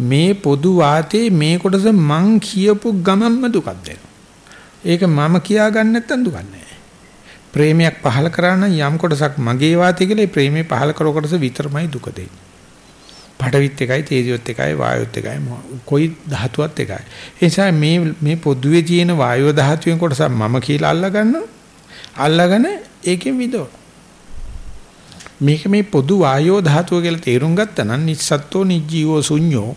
මේ පොදු වාතේ මේ කොටස මං කියපු ගමන්ම දුකක් දෙනවා. ඒක මම කියා ගන්න නැත්නම් දුකක් නැහැ. ප්‍රේමයක් පහල කරා නම් යම් කොටසක් මගේ වාතය කියලා ඒ ප්‍රේමේ පහල කර කොටස විතරමයි දුක දෙන්නේ. පඩවිත් එකයි තේජොත් එකයි වායොත් එකයි කොයි ධාතුවත් එකයි. ඒ නිසා මේ මේ පොදුවේ තියෙන වායෝ ධාතුවෙන් කොටසක් මම කියලා අල්ලා ගන්නවා. අල්ලාගෙන ඒකෙන් විදෝ. මේක මේ පොදු වායෝ ධාතුව කියලා තේරුම් ගත්තා නම් නිස්සත්ත්වෝ නිජීවෝ ශුඤ්ඤෝ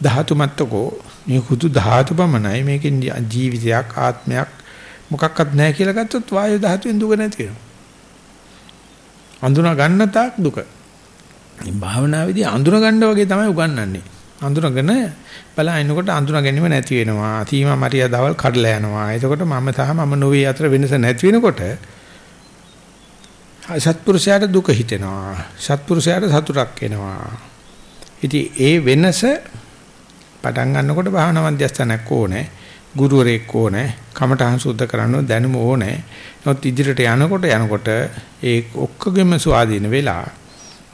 ධාතු මත්තකෝ මේ කුතු ධාතු පමණයි මේකෙන් ජීවිතයක් ආත්මයක් මොකක්වත් නැහැ කියලා ගත්තොත් වායෝ ධාතුවෙන් දුක නැති වෙනවා. අඳුනා ගන්න තාක් දුක. මේ භාවනාවේදී අඳුනා ගන්න වගේ තමයි උගන්වන්නේ. අඳුනගෙන බලනකොට අඳුනා ගැනීම නැති වෙනවා. තීමා මරියා දවල් කඩලා යනවා. එතකොට මම සහ මම නොවේ අතර වෙනස නැති වෙනකොට සත්පුරුෂයාට දුක හිතෙනවා. සත්පුරුෂයාට සතුටක් එනවා. ඉතින් ඒ වෙනස පටන් ගන්නකොට භාවනා මධ්‍යස්ථානයක් ඕනේ. ගුරුවරයෙක් ඕනේ. කමඨහං සුද්ධ කරන්න දැනුම ඕනේ. නමුත් ඉදිරියට යනකොට යනකොට ඒ ඔක්කොගෙම ස්වාධීන වෙලා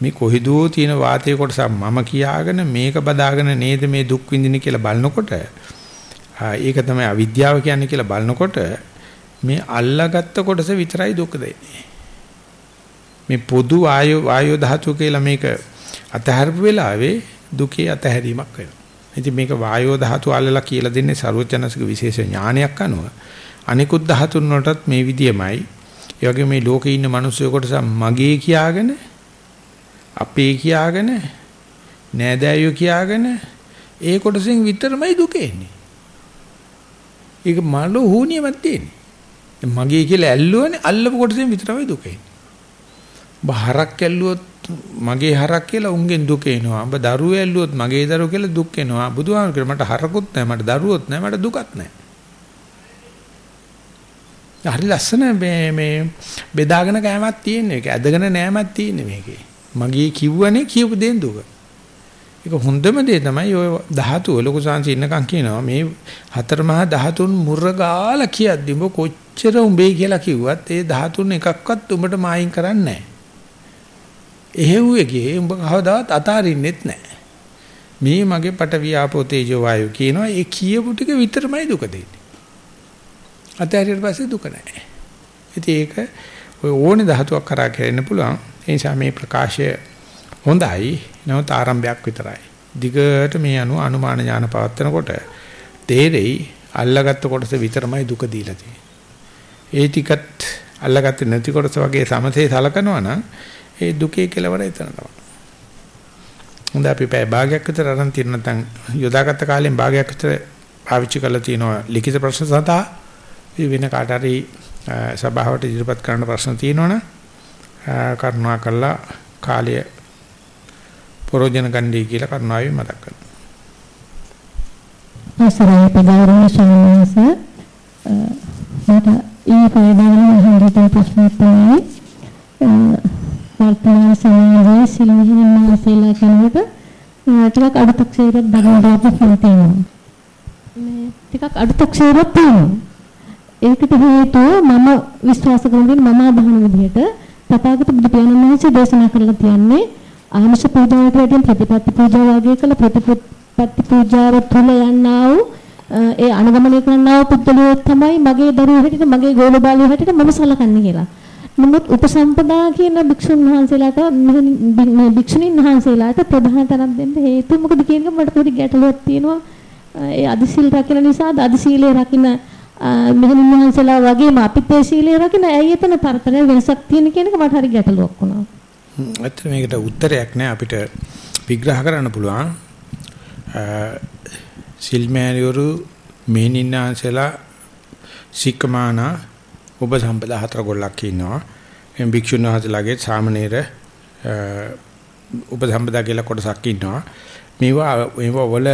මේ කොහිදෝ තියෙන වාතයේ කොටස මම කියාගෙන මේක බදාගෙන නේද මේ දුක් විඳින්නේ කියලා බලනකොට ඒක තමයි අවිද්‍යාව කියන්නේ කියලා බලනකොට මේ අල්ලාගත්ත කොටස විතරයි දුක දෙන්නේ. මේ පොදු වායෝ වායෝ ධාතුව කියලා මේක අතහැරපු වෙලාවේ දුකේ අතහැරීමක් වෙනවා. ඉතින් මේක වායෝ ධාතුව අල්ලලා කියලා දෙන්නේ ਸਰවඥාසික විශේෂ ඥානයක් අනුව. අනිකුත් ධාතුන් වලටත් මේ විදියමයි. ඒ වගේ මේ ලෝකේ ඉන්න මිනිස්සු කොටස මගේ කියාගෙන අපේ කියාගෙන නෑදෑයෝ කියාගෙන ඒ කොටසෙන් විතරමයි දුක එන්නේ. ඒක මලු හුනියමක් තියෙන්නේ. මගේ කියලා ඇල්ලුවනේ අල්ලපු කොටසෙන් විතරමයි දුක එන්නේ. බහරක් ඇල්ලුවොත් මගේ හරක් කියලා උන්ගෙන් දුක එනවා. ඔබ දරුවෝ ඇල්ලුවොත් මගේ දරුවෝ කියලා දුක් එනවා. බුදුහාම කියලා මට හරකුත් නැහැ, මට දරුවොත් නැහැ, මට දුකත් නැහැ. හරි ලස්සන මේ මේ බෙදාගෙන කෑමක් තියෙන එක. ඇදගෙන නෑමක් තියෙන මේකේ. මගේ කිව්වනේ කියපු දෙන් දුක. ඒක හොඳම දේ තමයි ඔය ධාතුව ලොකු සංසි ඉන්නකම් කියනවා මේ හතර මහා ධාතුන් මුර්ගාලා කියද්දි ඔබ කොච්චර උඹේ කියලා කිව්වත් ඒ ධාතුන් එකක්වත් උඹට මායින් කරන්නේ නැහැ. එහෙව් එකේ උඹ කවදාවත් අතාරින්නෙත් නැහැ. මේ මගේ පටවිය ආපෝ තේජෝ වායු කියනවා ඒ කියපු ටික විතරමයි දුක දෙන්නේ. අතහැරියට පස්සේ දුක නැහැ. ඉතින් ඒක ඔය ඕනේ ධාතුවක් කරා කරන්න පුළුවන්. ඒ නිසා මේ ප්‍රකාශය හොඳයි. නමුත් ආරම්භයක් විතරයි. දිගට මේ අනු අනුමාන ඥාන පවත්නකොට තේරෙයි අල්ලගත්ත කොටස විතරමයි දුක දීලා තියෙන්නේ. ඒ ටිකත් අල්ලගත්තේ නැති කොටස වගේ සමතේ සලකනවා නම් ඒ දුකේ කෙලවර එතන තමයි. හොඳ අපි පැය භාගයක් විතර අරන් තියෙන නැත්නම් යොදාගත්ත කාලෙන් භාගයක් විතර පාවිච්චි කරලා තියෙනවා ලිඛිත ප්‍රශ්න සඳහා වෙන කාට හරි සභාවට ඉදිරිපත් කරන්න ප්‍රශ්න තියෙනවනම් කරුණා කළා කාලය ප්‍රෝජන ගන්නයි කියලා කරුණාවෙන් මතක් කරනවා. අවසරයි පදාරණ ශානස මට ඊ පරිදාන හරියට ප්‍රශ්න තමයි වර්තමාන සමාජයේ සිල්විහින මාසෙලා කෙනෙකුට ටිකක් අඩුතක්සේරක් දරන දාපු තියෙනවා. මේ ටිකක් අඩුතක්සේරක් තියෙනවා. ඒකට හේතුව මම විශ්වාස කරන මම අදහන විදිහට තථාගත බුදු පියාණන් වහන්සේ දේශනා කරලා තියන්නේ ආමිෂ පූජාවට වඩා ප්‍රතිපත්ති පූජාව වගේ කළ ප්‍රතිපත්ති පූජාව තුල යන්නා වූ ඒ අනුගමනය කරන්නා වූ පුද්ගලයෝ තමයි මගේ දරුවෝ හැටියට මගේ ගෝල බාලයෝ හැටියට මම සලකන්නේ කියලා. නමුත් උපසම්පදා කියන භික්ෂුන් වහන්සේලාට මේ භික්ෂුණීන් වහන්සේලාට ප්‍රධාන තරම් දෙන්න හේතුව මොකද කියන එක මට පොඩි ගැටලුවක් තියෙනවා. ඒ අදිසිල් රකින්න නිසා අදිසීලේ රකින්න මෙහෙණින් වහන්සේලා වගේම අපිත් ඒ සීලය රකින්න ඇයි එතන පරතර වෙනසක් තියෙන කියන එක මට හරි ගැටලුවක් වුණා. ඇත්තට මේකට උත්තරයක් නෑ අපිට විග්‍රහ කරන්න පුළුවන්. සිල්මෑනිවරු මෙහෙණින් වහන්සේලා සික්කමාන ඔබ සම්පදා හතර ගොල්ලක් ඉන්නවා. එම් භික්ෂුන් වහන්සේලාගේ සාමණේර ඔබ සම්පදා කියලා කොටසක් ඉන්නවා. මේවා මේවා වල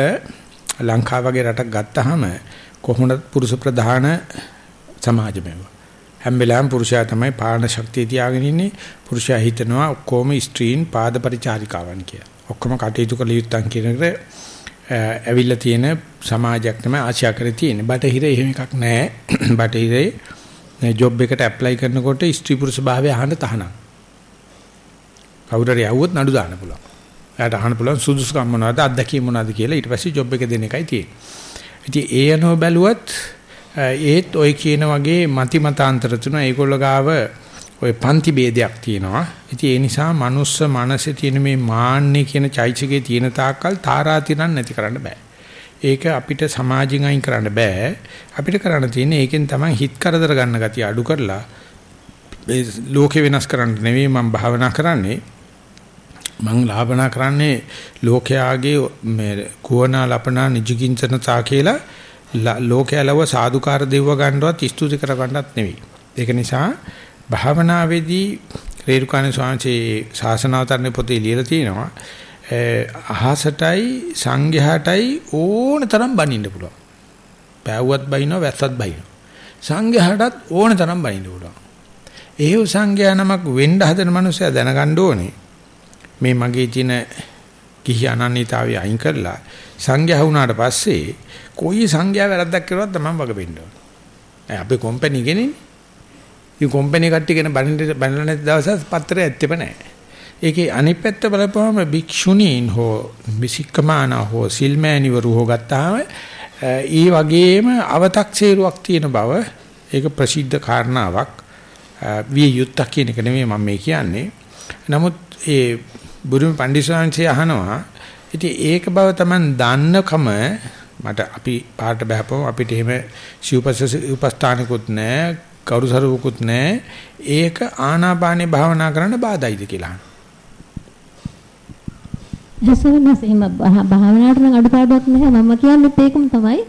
ලංකාව වගේ රටක් ගත්තාම කොහොමද පුරුෂ ප්‍රධාන සමාජමය හැම වෙලාවෙම පුරුෂයා තමයි පාලන ශක්තිය තියාගෙන ඉන්නේ පුරුෂයා හිතනවා ඔක්කොම ස්ත්‍රීන් පාද පරිචාරිකාවන් කියලා. ඔක්කොම කටයුතු කළ යුත්තන් කියන එකට ඇවිල්ලා තියෙන සමාජයක් තමයි ආශා කරේ තියෙන්නේ. බටහිර එහෙම එකක් නැහැ. බටහිරේ ජොබ් එකට ඇප්ලයි කරනකොට ස්ත්‍රී පුරුෂ භාවය අහන්න තහනම්. කවුරු හරි යවුවොත් නඩු දාන්න පුළුවන්. එයාට අහන්න පුළුවන් සුදුසුකම් මොනවද අත්දැකීම් මොනවද කියලා ඊට පස්සේ ජොබ් එක දෙන එකයි තියෙන්නේ. ඉතින් ඒ අනුව බැලුවත් ඒත් ඔය කියන වගේ මති මතාන්තර තුන ඒගොල්ලෝ ගාව ඔය පන්ති ભેදයක් තියෙනවා. ඉතින් ඒ නිසා මනුස්ස මනසේ තියෙන මේ මාන්නේ කියන චෛතසිකේ තියෙන තාක්කල් තාරාතිරම් නැති කරන්න බෑ. ඒක අපිට සමාජින් අයින් කරන්න බෑ. අපිට කරන්න තියෙන්නේ ඒකෙන් තමයි හිත කරදර ගන්න ගතිය අඩු කරලා මේ ලෝකේ වෙනස් කරන්න නෙවෙයි මම භාවනා කරන්නේ. මං ලාභනා කරන්නේ ලෝකයාගේ මේ කුවනා ලපනා නිජකින්චනතා කියලා ලෝකයලව සාදුකාර දෙව්ව ගන්නවත් ස්තුති කර ගන්නත් නෙවෙයි. ඒක නිසා භාවනාවේදී රේරුකාණ ස්වාමීන් ශාසනාවතරණ පොතේ ලියලා තියෙනවා අහසටයි සංඝයාටයි ඕන තරම් බනින්න පුළුවන්. පෑවුවත් බනිනවා වැස්සත් බනිනවා. සංඝයාටත් ඕන තරම් බනින්න පුළුවන්. ඒව සංඝයා නමක් වෙන්න හදන මනුස්සයා දැනගන්න ඕනේ. මේ මගේ තියෙන කිහි අනන්‍යතාවය අයින් කරලා සංඝයා වුණාට පස්සේ කොයි සංඝයා වැරද්දක් කරුවත් තමයි වග වෙන්න ඕනේ. අපේ කම්පැනි ගෙනේ. මේ කම්පැනි කට්ටිය ගැන බණින්න බණලා නැති දවසක් පත්‍රය ඇත්තෙම නැහැ. ඒකේ අනිත් පැත්ත බලපුවම භික්ෂුණීන් හෝ විසික්කමාන හෝ සිල්මෑණිවරු හෝ ගත්තාම ඊ වගේම අව탁සේරුවක් තියෙන බව ඒක ප්‍රසිද්ධ කාරණාවක් විය යුත්තක් කියන එක නෙමෙයි මම මේ කියන්නේ. නමුත් ඒ බුදුම පඬිස්සංශය අහනවා. ඉතින් ඒක බව Taman දන්නකම මට අපි පාට බහපුවම අපිට එහෙම සිව්පස උපස්ථානිකුත් නැහැ, කවුරුසරුවකුත් නැහැ. ඒක ආනාපානේ භාවනා කරන්න බාධායිද කියලා. හසවනස් එහෙම භාවනාවට නම් අඩුපාඩුවක් නැහැ. මම කියන්නේ ඒකම තමයි.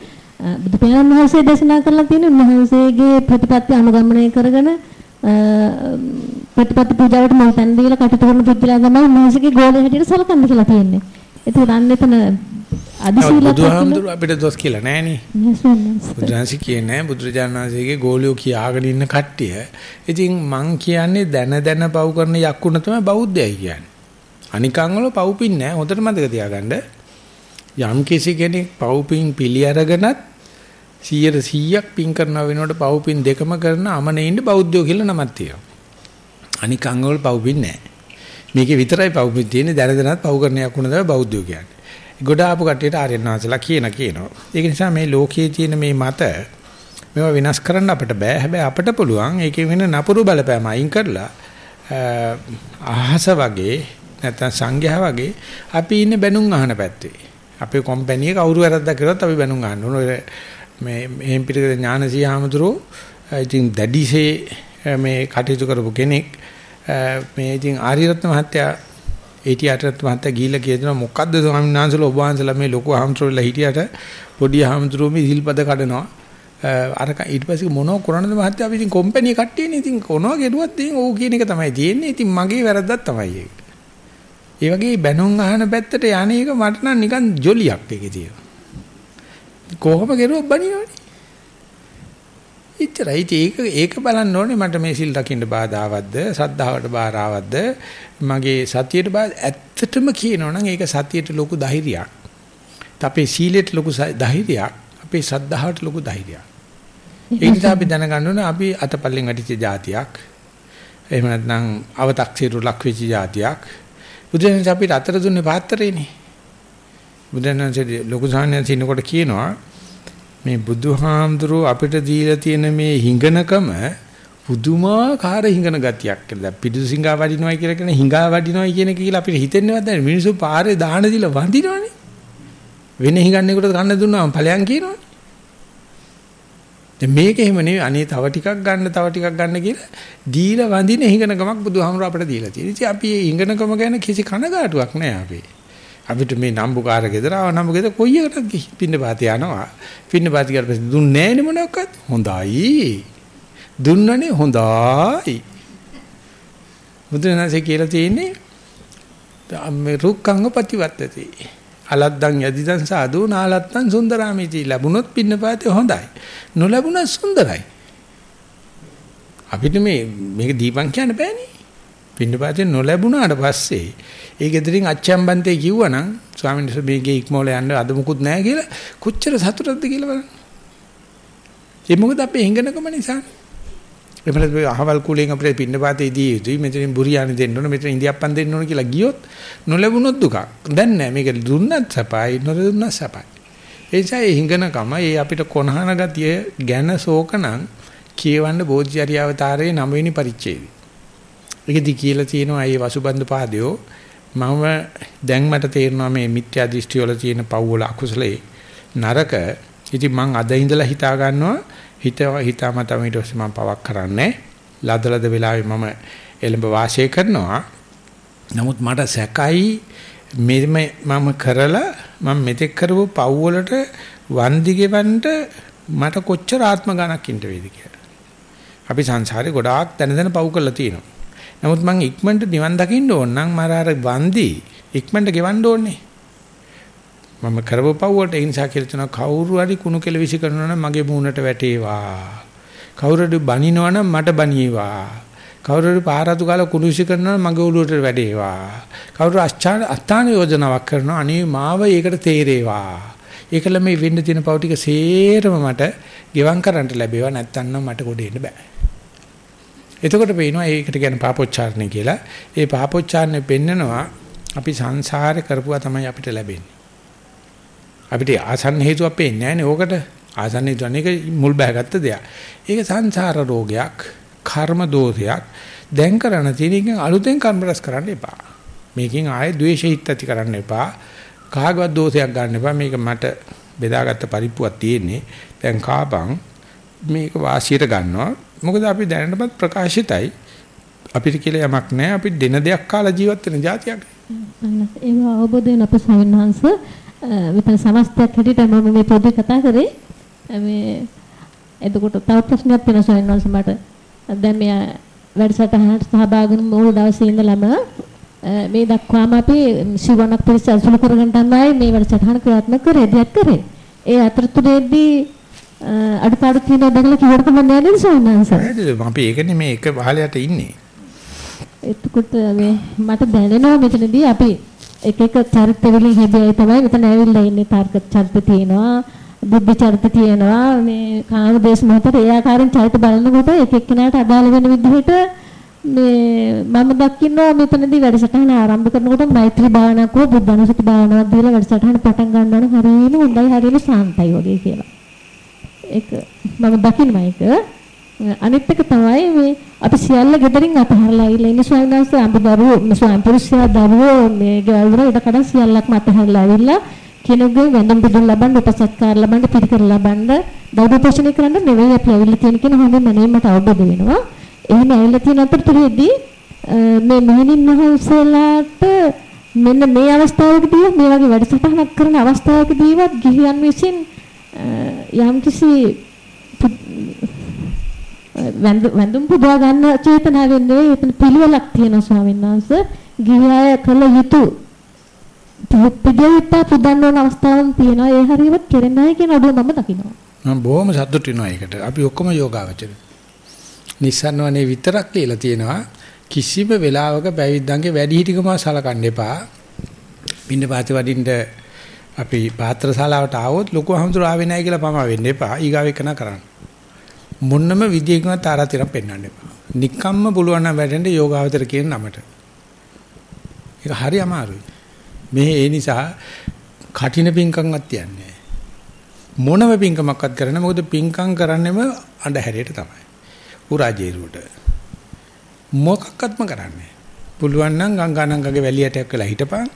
බුදු පියාණන් වහන්සේ දේශනා කරලා තියෙන උන්වහන්සේගේ ප්‍රතිපත්ති අනුගමනය කරගෙන ප්‍රතිපත්ති පූජාවට මුල් තැන දීලා කටයුතු කරන පුද්ගලයා තමයි උන්වහන්සේගේ ගෝලයේ හැටියට සලකන්න කියලා තියෙන්නේ. ඒකත් අන්න එතන අදිශීලයක් බුදුහාමුදුරු අපිට දොස් කියලා නෑනේ. බුදුරජාණන්සේ කියන්නේ බුදුරජාණන් වහන්සේගේ ගෝලියෝ කියාගෙන ඉන්න කට්ටිය. ඉතින් මං කියන්නේ දැන දැන පව් කරන යක්කුණ තමයි බෞද්ධයයි කියන්නේ. අනිකන් වල පව්පින් නෑ. හොඳට මතක තියාගන්න. යම් කිසි කෙනෙක් පව්පින් පිළි අරගෙනත් 100ක් පින් කරනව වෙනකොට පව්පින් දෙකම කරන අමනෙයින්ද බෞද්ධයෝ කියලා නමක් තියෙනවා. අනිකන් වල පව්පින් නෑ. මේකේ විතරයි පව්පින් තියෙන්නේ දැන දැනත් පව් කරන යක්කුණ තමයි බෞද්ධයෝ කියන්නේ. ගොඩ ආපු කට්ටියට ආර්යනාථලා කියන කියනවා. ඒක නිසා මේ ලෝකයේ තියෙන මේ මත මේවා විනාශ කරන්න අපිට බෑ. හැබැයි අපිට පුළුවන් ඒකේ වෙන නපුරු බලපෑම අයින් කරලා අහස වගේ නැත්නම් සංඝයා වගේ අපි ඉන්නේ බැනුම් අහන පැත්තේ. අපේ කම්පැනි එක කවුරු වැරද්දක් කරොත් අපි බැනුම් අහන්න ඕන. මේ එහෙම් පිටකද ඥානසී හාමුදුරුවෝ ඉතින් දැඩිසේ මේ කටයුතු කරපු කෙනෙක් මේ ඉතින් ආරියරත්න මහත්තයා 88 මහත්තයා ගිහිල්ලා කියනවා මොකද්ද ස්වාමීන් වහන්සේලා? ඔබ වහන්සේලා මේ ලොකු හාමුදුරුවෝලා හිටියට පොඩි හාමුදුරුවෝ මේ සිල්පද කඩනවා. අර ඊට පස්සේ මොනව කරන්නද මහත්තයා? අපි ඉතින් කම්පැනි කට්ටියනේ. ඉතින් කොනවා ගෙඩුවත් ඉතින් ඕක කියන එක තමයි තියෙන්නේ. ඉතින් මගේ වැරද්දක් තමයි ඒක. ඒ වගේ බැනුම් අහන පැත්තට යන්නේ එක මට නම් නිකන් ජොලියක් එකේ තියෙනවා. කොහොම කෙරුවොත් බනිනවනේ. ඉච්චරයි. ඒක ඒක බලන්න ඕනේ. මට මේ සිල් රකින්න බාධාවත්ද? සද්ධාවට බාරාවත්ද? මගේ සතියට ඇත්තටම කියනවනම් ඒක සතියට ලොකු ධෛර්යයක්. අපේ සීලයට ලොකු ධෛර්යයක්. අපේ සද්ධාවට ලොකු ධෛර්යයක්. ඒ නිසා අපි දැනගන්න ඕනේ අපි අතපල්ලෙන් වැටිච්ච જાතියක්. එහෙම නැත්නම් අව탁සීරු ලක් වෙච්ච જાතියක්. බුදුන් අපිට අතර දුන්නේ පාත්‍රේනේ. බුදුන් ලොකු සාහනයන් සින්නකොට කියනවා මේ බුදුහාමුදුරුව අපිට දීලා තියෙන මේ හිඟනකම පුදුමාකාර හිඟන ගතියක් කියලා. දැන් පිටු සිඟා වඩිනවයි කියලා කියන හිඟා වඩිනවයි කියන එක කියලා අපිට හිතෙන්නේවත් නැහැ. මිනිස්සු පාරේ දාහන දීලා වඳිනවනේ. වෙන හිඟන්නේකට කන්න දුන්නාම ඵලයන් කියනවනේ. දැන් මේක එහෙම නෙවෙයි. අනේ තව ටිකක් ගන්න තව ටිකක් ගන්න කියලා දීලා වඳින හිඟනකමක් බුදුහාමුදුරුව අපිට දීලා තියෙනවා. ඉතින් අපි මේ හිඟනකම ගැන කිසි කනගාටුවක් නැහැ අපේ. අපිට මේ නම්බුකාර ගෙදර ආව නම්බු ගෙදර කොයි එකටද පින්න පාතේ යනවා. පින්න පාති කරලා පස්සේ දුන්නේ නැහැ නේ මොනක්වත්. හොඳයි. දුන්නනේ හොඳයි. බුදුරජාණන්සේ කියලා තියෙන්නේ මේ රුක්ඛංග ප්‍රතිවත්තති. අලද්දන් යදිදන් සාදු නාලත්තන් සුන්දරාමිති ලැබුණොත් පින්න පාතේ හොඳයි. නොලැබුණොත් සුන්දරයි. අපිට මේ මේක දීපන් කියන්න බෑනේ. පින්න පාතේ නොලැබුණාට පස්සේ ඒ ගෙදරින් අච්චම්බන්තේ කිව්වනම් ස්වාමීන් වහන්සේ මේකේ ඉක්මවල යන්න අද මුකුත් නැහැ කියලා කොච්චර සතුටක්ද කියලා බලන්න. ඒ මොකද අපේ හිඟනකම නිසා. එපලත් අහවල් කුලෙන් අපිට පින්නපාතේ දී යුතුයි මෙතනින් බුරියානි දෙන්න ඕන මෙතන ඉන්දියාප්පන් දෙන්න ඕන කියලා ගියොත් නොලැබුණොත් දුකක්. දැන් නෑ මේක දුන්නත් සපයි නොදුන්නත් සපයි. ඒ නිසා ඒ හිඟනකම ඒ අපිට කොනහන ගතිය ගැන ශෝකනම් කියවන්න බෝධිචර්යාවතාරයේ 9 වෙනි පරිච්ඡේදය. ඒකෙදි කියලා තියෙනවා මේ වසුබන්දු පාදයෝ මම දැන් මට තේරෙනවා මේ මිත්‍යා දෘෂ්ටි වල තියෙන පව් වල අකුසලේ නරක. ඉතින් මං අද ඉඳලා හිතා ගන්නවා හිත හිතාමතා ඊට පස්සේ මම පවක් කරන්නේ. ලදලද වෙලාවේ මම එළඹ වාසය කරනවා. නමුත් මට සැකයි මෙම මම කරලා මම මෙතෙක් කරපු පව් වලට වන්දි ගෙවන්න මට කොච්චර ආත්ම ගණක් ඉන්න වේද කියලා. අපි සංසාරේ ගොඩාක් දැන දැන පව් කරලා තියෙනවා. නමුත් මං ඉක්මනට නිවන් දකින්න ඕන නම් මර අර වන්දි ඉක්මනට ගෙවන්න ඕනේ. මම කරපු පව් වලට ඒ නිසා කියලා තන කවුරු හරි කුණු කෙල විසි කරනවා නම් මගේ මූණට වැටේවා. කවුරු හරි බනිනවා නම් මට බනියේවා. කවුරු හරි පාරතු කාලා කුණු විසි කරනවා නම් මගේ ඔළුවට වැටේවා. කවුරු අස්ථාන අස්ථාන යෝජනාවක් කරනවා අනේ මාව ඒකට තේරේවා. ඒකල මේ වෙන්න තියෙන පව් ටික සේරම මට ගෙවම් කරන්න ලැබේවා නැත්තම් නම් මට ගොඩ එන්න බෑ. එතකොට පේනවා ඒකට කියන පාපොච්චාරණය කියලා. ඒ පාපොච්චාරණය පෙන්නනවා අපි සංසාරේ කරපුවා තමයි අපිට ලැබෙන්නේ. අපිට ආසන්න හේතුවක් පේන්නේ නැහැනේ ඕකට. ආසන්න හේතුව අනේක මුල් බෑගත්ත දෙයක්. ඒක සංසාර රෝගයක්, කර්ම දෝෂයක්. දැන් කරන්න තියෙන එකෙන් අලුතෙන් කර්ම රැස් කරන්න එපා. මේකෙන් ආයේ ද්වේෂ හිත් ඇති කරන්න එපා. කාගවත් දෝෂයක් ගන්න එපා. මේක මට බෙදාගත්ත පරිප්පුවක් තියෙන්නේ. දැන් කාපන් මේක වාසියට ගන්නවා. මොකද අපි දැනටමත් ප්‍රකාශිතයි. අපිට කියලා යමක් නැහැ. අපි දින දෙයක් කාලා ජීවත් වෙන જાතියක්. ඒක අවබෝධ වෙන අප සවින්හංශ මෙතන සමස්තයක් හැටියට මම මේ පොඩි කතා කරේ. මේ එතකොට තව ප්‍රශ්නයක් තියෙනවා සවින්හංශ මට. දැන් මේ වැඩසටහනට සහභාගී වුණු මුල් දවසේ ඉඳලම මේ දක්වාම අපි සිවණක් පිළිස අසුළු කරගෙන තමයි මේ වැඩසටහන ක්‍රියාත්මක කරේ දියත් කරේ. ඒ අතරතුරේදී අඩපාඩු තියෙනවා දැකලා කිව්වට කමක් නැහැ නේද සෝනන්ස? අපි ඒකනේ මේ එක වහලයට ඉන්නේ. එතකොට මේ මට දැනෙනවා මෙතනදී අපි එක එක චරිත වලින් හැබැයි තමයි මෙතන ඇවිල්ලා ඉන්නේ තර්ක චරිත තියෙනවා බුද්ධ චරිත තියෙනවා මේ කාම දේශ මොහතර ඒ ආකාරයෙන් චරිත බලනකොට එක එක්කෙනාට අදාළ වෙන විදිහට මේ මම දකින්නවා මෙතනදී වැඩසටහන ආරම්භ කරනකොට මෛත්‍රී භාවනාවක් හෝ බුද්ධානුස්සති භාවනාවක් දීලා වැඩසටහන පටන් ගන්නවා නම් හරියම හොඳයි හරියම සාන්තයි වගේ කියලා. ඒක මම දකින්නවා ඒක. අනිත් එක තමයි මේ අපි සියල්ල ගෙදරින් අතහැරලා ඉන්නේ ඉන්නේ ස්වාමීන් වහන්සේ අඹදරුවෝ මේ ස්වාමීන් පුරුෂයා දරුවෝ මේ ගෙවල් වල ඉඩ කඩ සියල්ලක්ම අතහැරලා ඇවිල්ලා කෙනෙකුගේ වැඳුම් පිටුම් ලබන්න උපසත්කාර ලබන්න පිළිකර ලබන්න දෞඩ පෝෂණය කරන්න නෙවෙයි අපි ඇවිල්ලා තියෙන කියන හොඳ මනෙන්නට අවබෝධ වෙනවා. එහෙම ඇවිල්ලා තියෙන අතරතුරේදී මේ මෙහෙණින් වහන්සේලාට මෙන්න මේ අවස්ථාවකදී මේ වගේ වැඩසටහනක් කරන අවස්ථාවකදීවත් ගිහියන් විසින් යම්කිසි වැඳුම් පුදවා ගන්න චේතනාවෙන් නෙවෙයි එතන පිළිවෙලක් තියෙනවා ස්වාමීන් වහන්සේ. ගිහිය කළ යුතු පිළිවෙලට පුදන්න ඕන අවස්ථාවක් තියෙනවා. ඒ හරියට කෙරෙන්නේ නැහැ කියන අඩුව මම දකිනවා. මම බොහොම සතුටු වෙනවා ඒකට. අපි ඔක්කොම යෝගාවචර. නිස්සන්නවනේ විතරක් කියලා තියෙනවා. කිසිම වෙලාවක පැවිද්දන්ගේ වැඩිහිටිකම සලකන්න එපා. පින්න පාති වඩින්න අපි පාත්‍ර ශාලාවට ආවොත් ලොකු හමුදුර ආවේ නැහැ කියලා පමා වෙන්න එපා. ඊගාව එකන කරන්න. මොන්නම විදියකින්වත් තාරාතිරම් පෙන්වන්න එපා. නික්කම්ම පුළුවන් නම් වැඩෙන්න යෝගාවතර කියන නමට. ඒක හරි අමාරුයි. මේ ඒ නිසා කටින පිංකම්වත් තියන්නේ මොනම පිංකමක්වත් කරන්න මොකද පිංකම් කරන්නෙම අඳුරේට තමයි. උරාජේරුවට. මොකක්වත්ම කරන්නේ. පුළුවන් නම් ගංගානංගගේ වැලියටයක් වෙලා හිටපන්.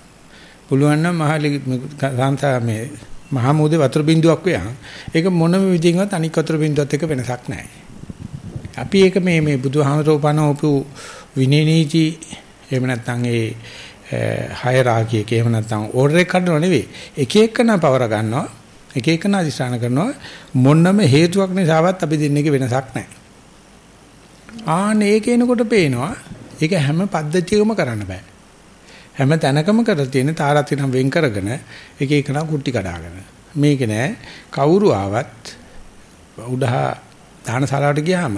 පුළුවන් නම් මහලි සංසා මේ මහා මුහුදේ වතුර බින්දුවක් වෙනවා. ඒක මොනම විදිහින්වත් අනික් වතුර බින්දුවත් එක්ක වෙනසක් නැහැ. අපි ඒක මේ මේ බුදුහාමරෝ පනෝපු විනය නීති එහෙම නැත්නම් ඒ හයරාකි එක එහෙම නැත්නම් ඕඩර් එක කඩනව නෙවෙයි. එක එකන පවර ගන්නවා. එක එකන අදිස්ථාන කරනවා මොනම හේතුවක් නිසාවත් අපි දෙන්නේක වෙනසක් නැහැ. ආන ඒක එනකොට පේනවා ඒක හැම පද්ධතියකම කරන්න බෑ. හැම තැනකම කරලා තියෙන තාරාතිරම් වෙන් කරගෙන එක එකනා කුට්ටි කඩාගෙන මේක නෑ කවුරු ආවත් උඩහා දානශාලාවට ගියාම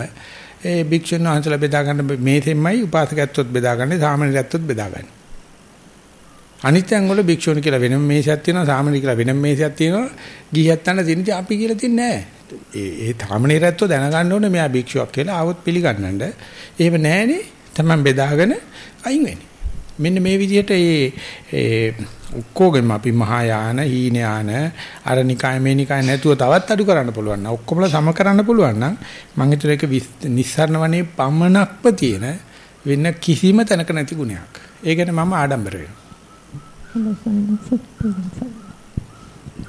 ඒ භික්ෂුන් වහන්සේලා බෙදා ගන්න මේතෙන්මයි උපාසකයත්වත් බෙදා ගන්න සාමාන්‍යයත්වත් බෙදා ගන්න. අනිත්යන් වල භික්ෂුන් කියලා වෙනම මේසයක් තියෙනවා සාමාන්‍ය කියලා වෙනම මේසයක් තියෙනවා ගිහියත් අන්න තියෙන අපි කියලා තියන්නේ නෑ. ඒ ඒ සාමාන්‍යයත්ව දැනගන්න ඕනේ මෙයා භික්ෂුවක් කියලා ආවොත් පිළිගන්නන්න. එහෙම නෑනේ. Taman බෙදාගෙන අයින් වෙන්නේ. මෙන්න මේ විදිහට ඒ ඒ ඔක්කොගෙම අපි මහායාන හීනයාන අරනිකාය මේනිකාය නැතුව තවත් අඩු කරන්න පුළුවන් නම් ඔක්කොමලා සම කරන්න පුළුවන් නම් මම හිතුවා ඒක නිස්සාරණ වනේ පමණක්ම තියෙන වෙන කිසිම තැනක නැති ගුණයක්. ඒ ගැන මම ආඩම්බර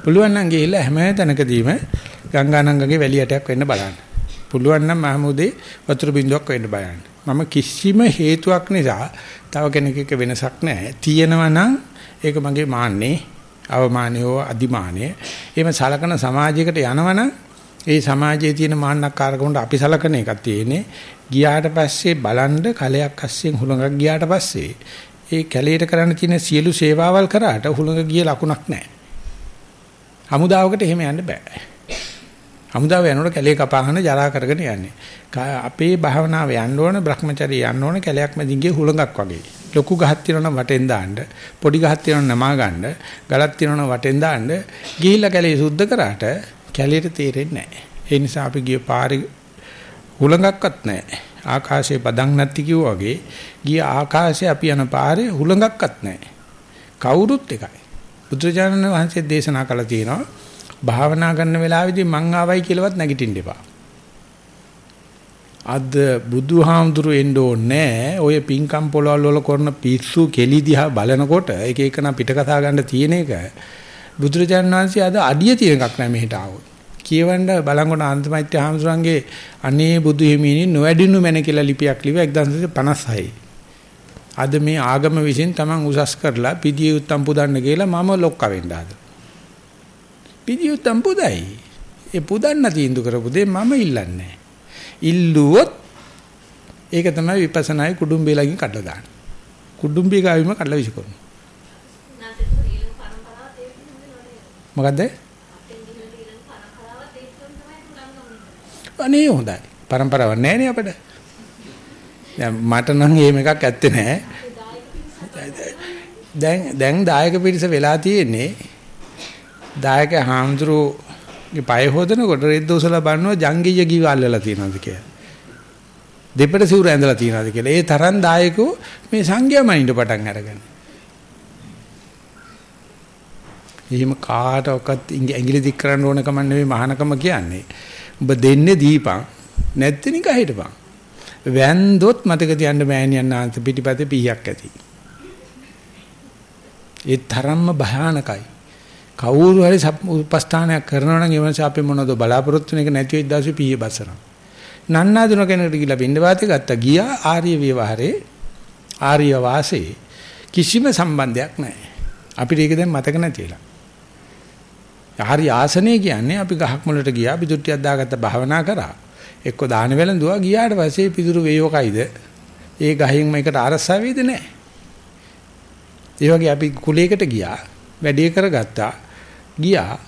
පුළුවන් නම් ගිහිල්ලා හැම තැනකදීම ගංගානංගගේ වැලියටයක් වෙන්න බලන්න. පුළුවන් නම් මහමුදේ වතුර බින්දුවක් වෙන්න බලන්න. මම කිසිම හේතුවක් නිසා තව කෙනෙක් එක්ක වෙනසක් නැහැ. තියෙනවා නම් ඒක මගේ මාන්නේ, අවමානයෝ අදිමානය. එහෙම සලකන සමාජයකට යනවනම් ඒ සමාජයේ තියෙන මාන්නක්කාරකමට අපි සලකන එකක් තියෙන්නේ. ගියාට පස්සේ බලන්න කලයක් අස්සෙන් හුලඟක් ගියාට පස්සේ ඒ කැලේට කරන්න තියෙන සියලු සේවාවල් කරාට හුලඟ ගිය ලකුණක් නැහැ. හමුදාවකට එහෙම යන්න බෑ. හමුදාව යනකොට කැලේ කපාගෙන ජරා කරගෙන යන්නේ. අපේ භාවනාව යන්න ඕන Brahmacharya යන්න ඕන කැලයක් මැදින්ගේ හුලඟක් වගේ. ලොකු ගහක් තියෙනවා වටෙන් දාන්න, පොඩි ගහක් තියෙනවා නමා ගන්න, ගලක් තියෙනවා වටෙන් දාන්න. ගිහිල්ලා කැලේ සුද්ධ කරාට කැලේට තේරෙන්නේ නැහැ. ඒ නිසා අපි ගිය පාරේ හුලඟක්වත් නැහැ. ආකාශයේ පදන් නැති කිව්වා වගේ ගිය ආකාශයේ අපි යන පාරේ හුලඟක්වත් නැහැ. කවුරුත් එකයි. බුදුරජාණන් වහන්සේ දේශනා කළා තියෙනවා භාවනා කරන වෙලාවේදී මං ආවයි කියලාවත් නැගිටින්න එපා. අද බුදුහාමුදුරු එන්න ඕනේ ඔය පිංකම් පොළවල් වල කරන පිස්සු කෙලි දිහා බලනකොට එක එකන පිට කතා ගන්න තියෙන එක බුදුරජාණන් වහන්සේ අද අඩිය තියෙන එකක් නෑ මෙහෙට ආවොත්. කියවන්න බලංගොඩ අන්තමෛත්‍ය හාමුදුරන්ගේ අනේ බුදු හිමිනේ නොවැඩිනු මැන කියලා ලිපියක් ලිව්වා 1956. අද මේ ආගම විසින් Taman උසස් කරලා පිදිය උත්තම් පුදන්න කියලා මම ලොක්ක වෙන්න ආද. පිදිය උත්තම් පුදයි. ඒ පුදන්න තීන්දුව කරපු දේ මම ඉල්ලන්නේ ඉල්ලුවොත් ඒක තමයි විපස්සනායි කුඩුම්බේලකින් කඩලා දාන්නේ. කුඩුම්බේ ගාවිම කඩලා විසිකරනවා. මොකද්ද? අනේ හොඳයි. પરම්පරාවක් නැහැ නේ අපිට. දැන් මට නම් එහෙම එකක් ඇත්තේ නැහැ. දැන් දැන් දායක පිරිස වෙලා තියෙන්නේ දායක හාමුදුරුවෝ පය හොදනකොට රෙද්ද උසලා බලනවා ජංගීය ගිව අල්ලලා තියෙනවද කියලා. දෙපඩ සිවුර ඇඳලා තියෙනවද කියලා. ඒ තරම් දායකෝ මේ සංඝයා මනින්න පටන් අරගෙන. එහෙම කාටවත් ඇඟිලි දික් කරන්න ඕන කම නෙවෙයි මහානකම කියන්නේ. ඔබ දෙන්නේ දීපන් නැත්නම් නිකන් හිටපන්. වැන්දොත් මතක තියන්න මෑණියන් ආන්ත පිටිපතේ පීයක් ඇති. ඒ තරම්ම භයානකයි. කවුරු හරි උපස්ථානයක් කරනවා නම් ඒ වෙනස අපි මොනවද බලාපොරොත්තු වෙන එක නැති වෙයි දාසු පීයේ බස්සනවා. නන්නාදුන කෙනෙකුට ගිහිල්ලා බින්ද වාතේ ගත්තා ගියා ආර්ය විවහරේ ආර්ය වාසේ කිසිම සම්බන්ධයක් නැහැ. අපිට ඒක දැන් මතක නැතිලා. හරි ආසනේ කියන්නේ අපි ගහක් මුලට ගියා පිටුට්ටියක් දාගත්ත භාවනා කරා. එක්ක දාන වෙලඳුවා ගියාට පස්සේ පිටුරු වේයෝකයිද ඒ ගහින් මේකට අරසා වේද නැහැ. ඒ වගේ අපි කුලයකට ගියා වැඩේ කරගත්තා ගියා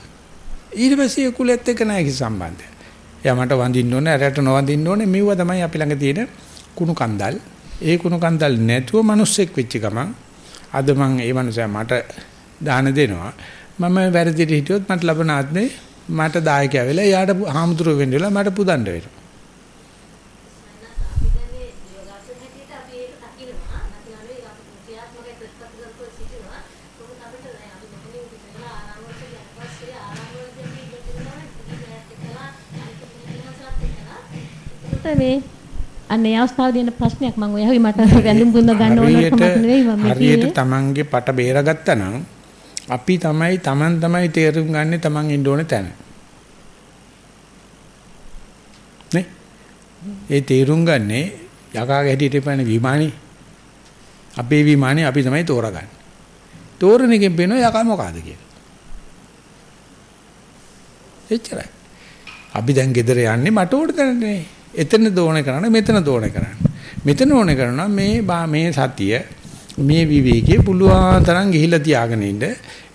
ඊට පස්සේ කුලෙත් එක්ක නැහැ කිසි සම්බන්ධයක්. එයා මට වඳින්න ඕනේ අරයට නොවඳින්න ඕනේ මෙව තමයි අපි ළඟ තියෙන කුණු කන්දල්. ඒ කුණු කන්දල් නැතුව මිනිස්සෙක් වෙච්ච ගමන් අද මං ඒ මනුස්සයා මට දාන දෙනවා. මම වැරදිට හිටියොත් මට ලබන ආත්මේ මට දායකයා වෙලා එයාට හාමුදුරුවෝ වෙන්න වෙලා මට පුදන්න වෙනවා. මේ අනේ අවස්ථාවේදී එන ප්‍රශ්නයක් මම ඔය හැවි මට වැඳුම් බුඳ ගන්න ඕන කමක් නෙවෙයි මම හරියට තමන්ගේ පට බේරගත්තා නම් අපි තමයි තමන් තමයි තේරුම් ගන්න තමන් ඉන්න ඕනේ තැන. නේ? ඒ තේරුම් ගන්නේ යකාගේ හැටියට එපැන විමානේ. අපේ විමානේ අපි තමයි තෝරගන්නේ. තෝරන එකෙන් පේනවා යකා මොකಾದ කියලා. එච්චරයි. අපි දැන් ගෙදර යන්නේ මට උඩ දැනන්නේ. එතන දෝණ කරන්න මෙතන දෝණ කරන්න. මෙතන ඕනේ කරනවා මේ මේ සතිය මේ විවේකයේ පුළුවන් තරම් ගිහිලා තියාගෙන ඉන්න.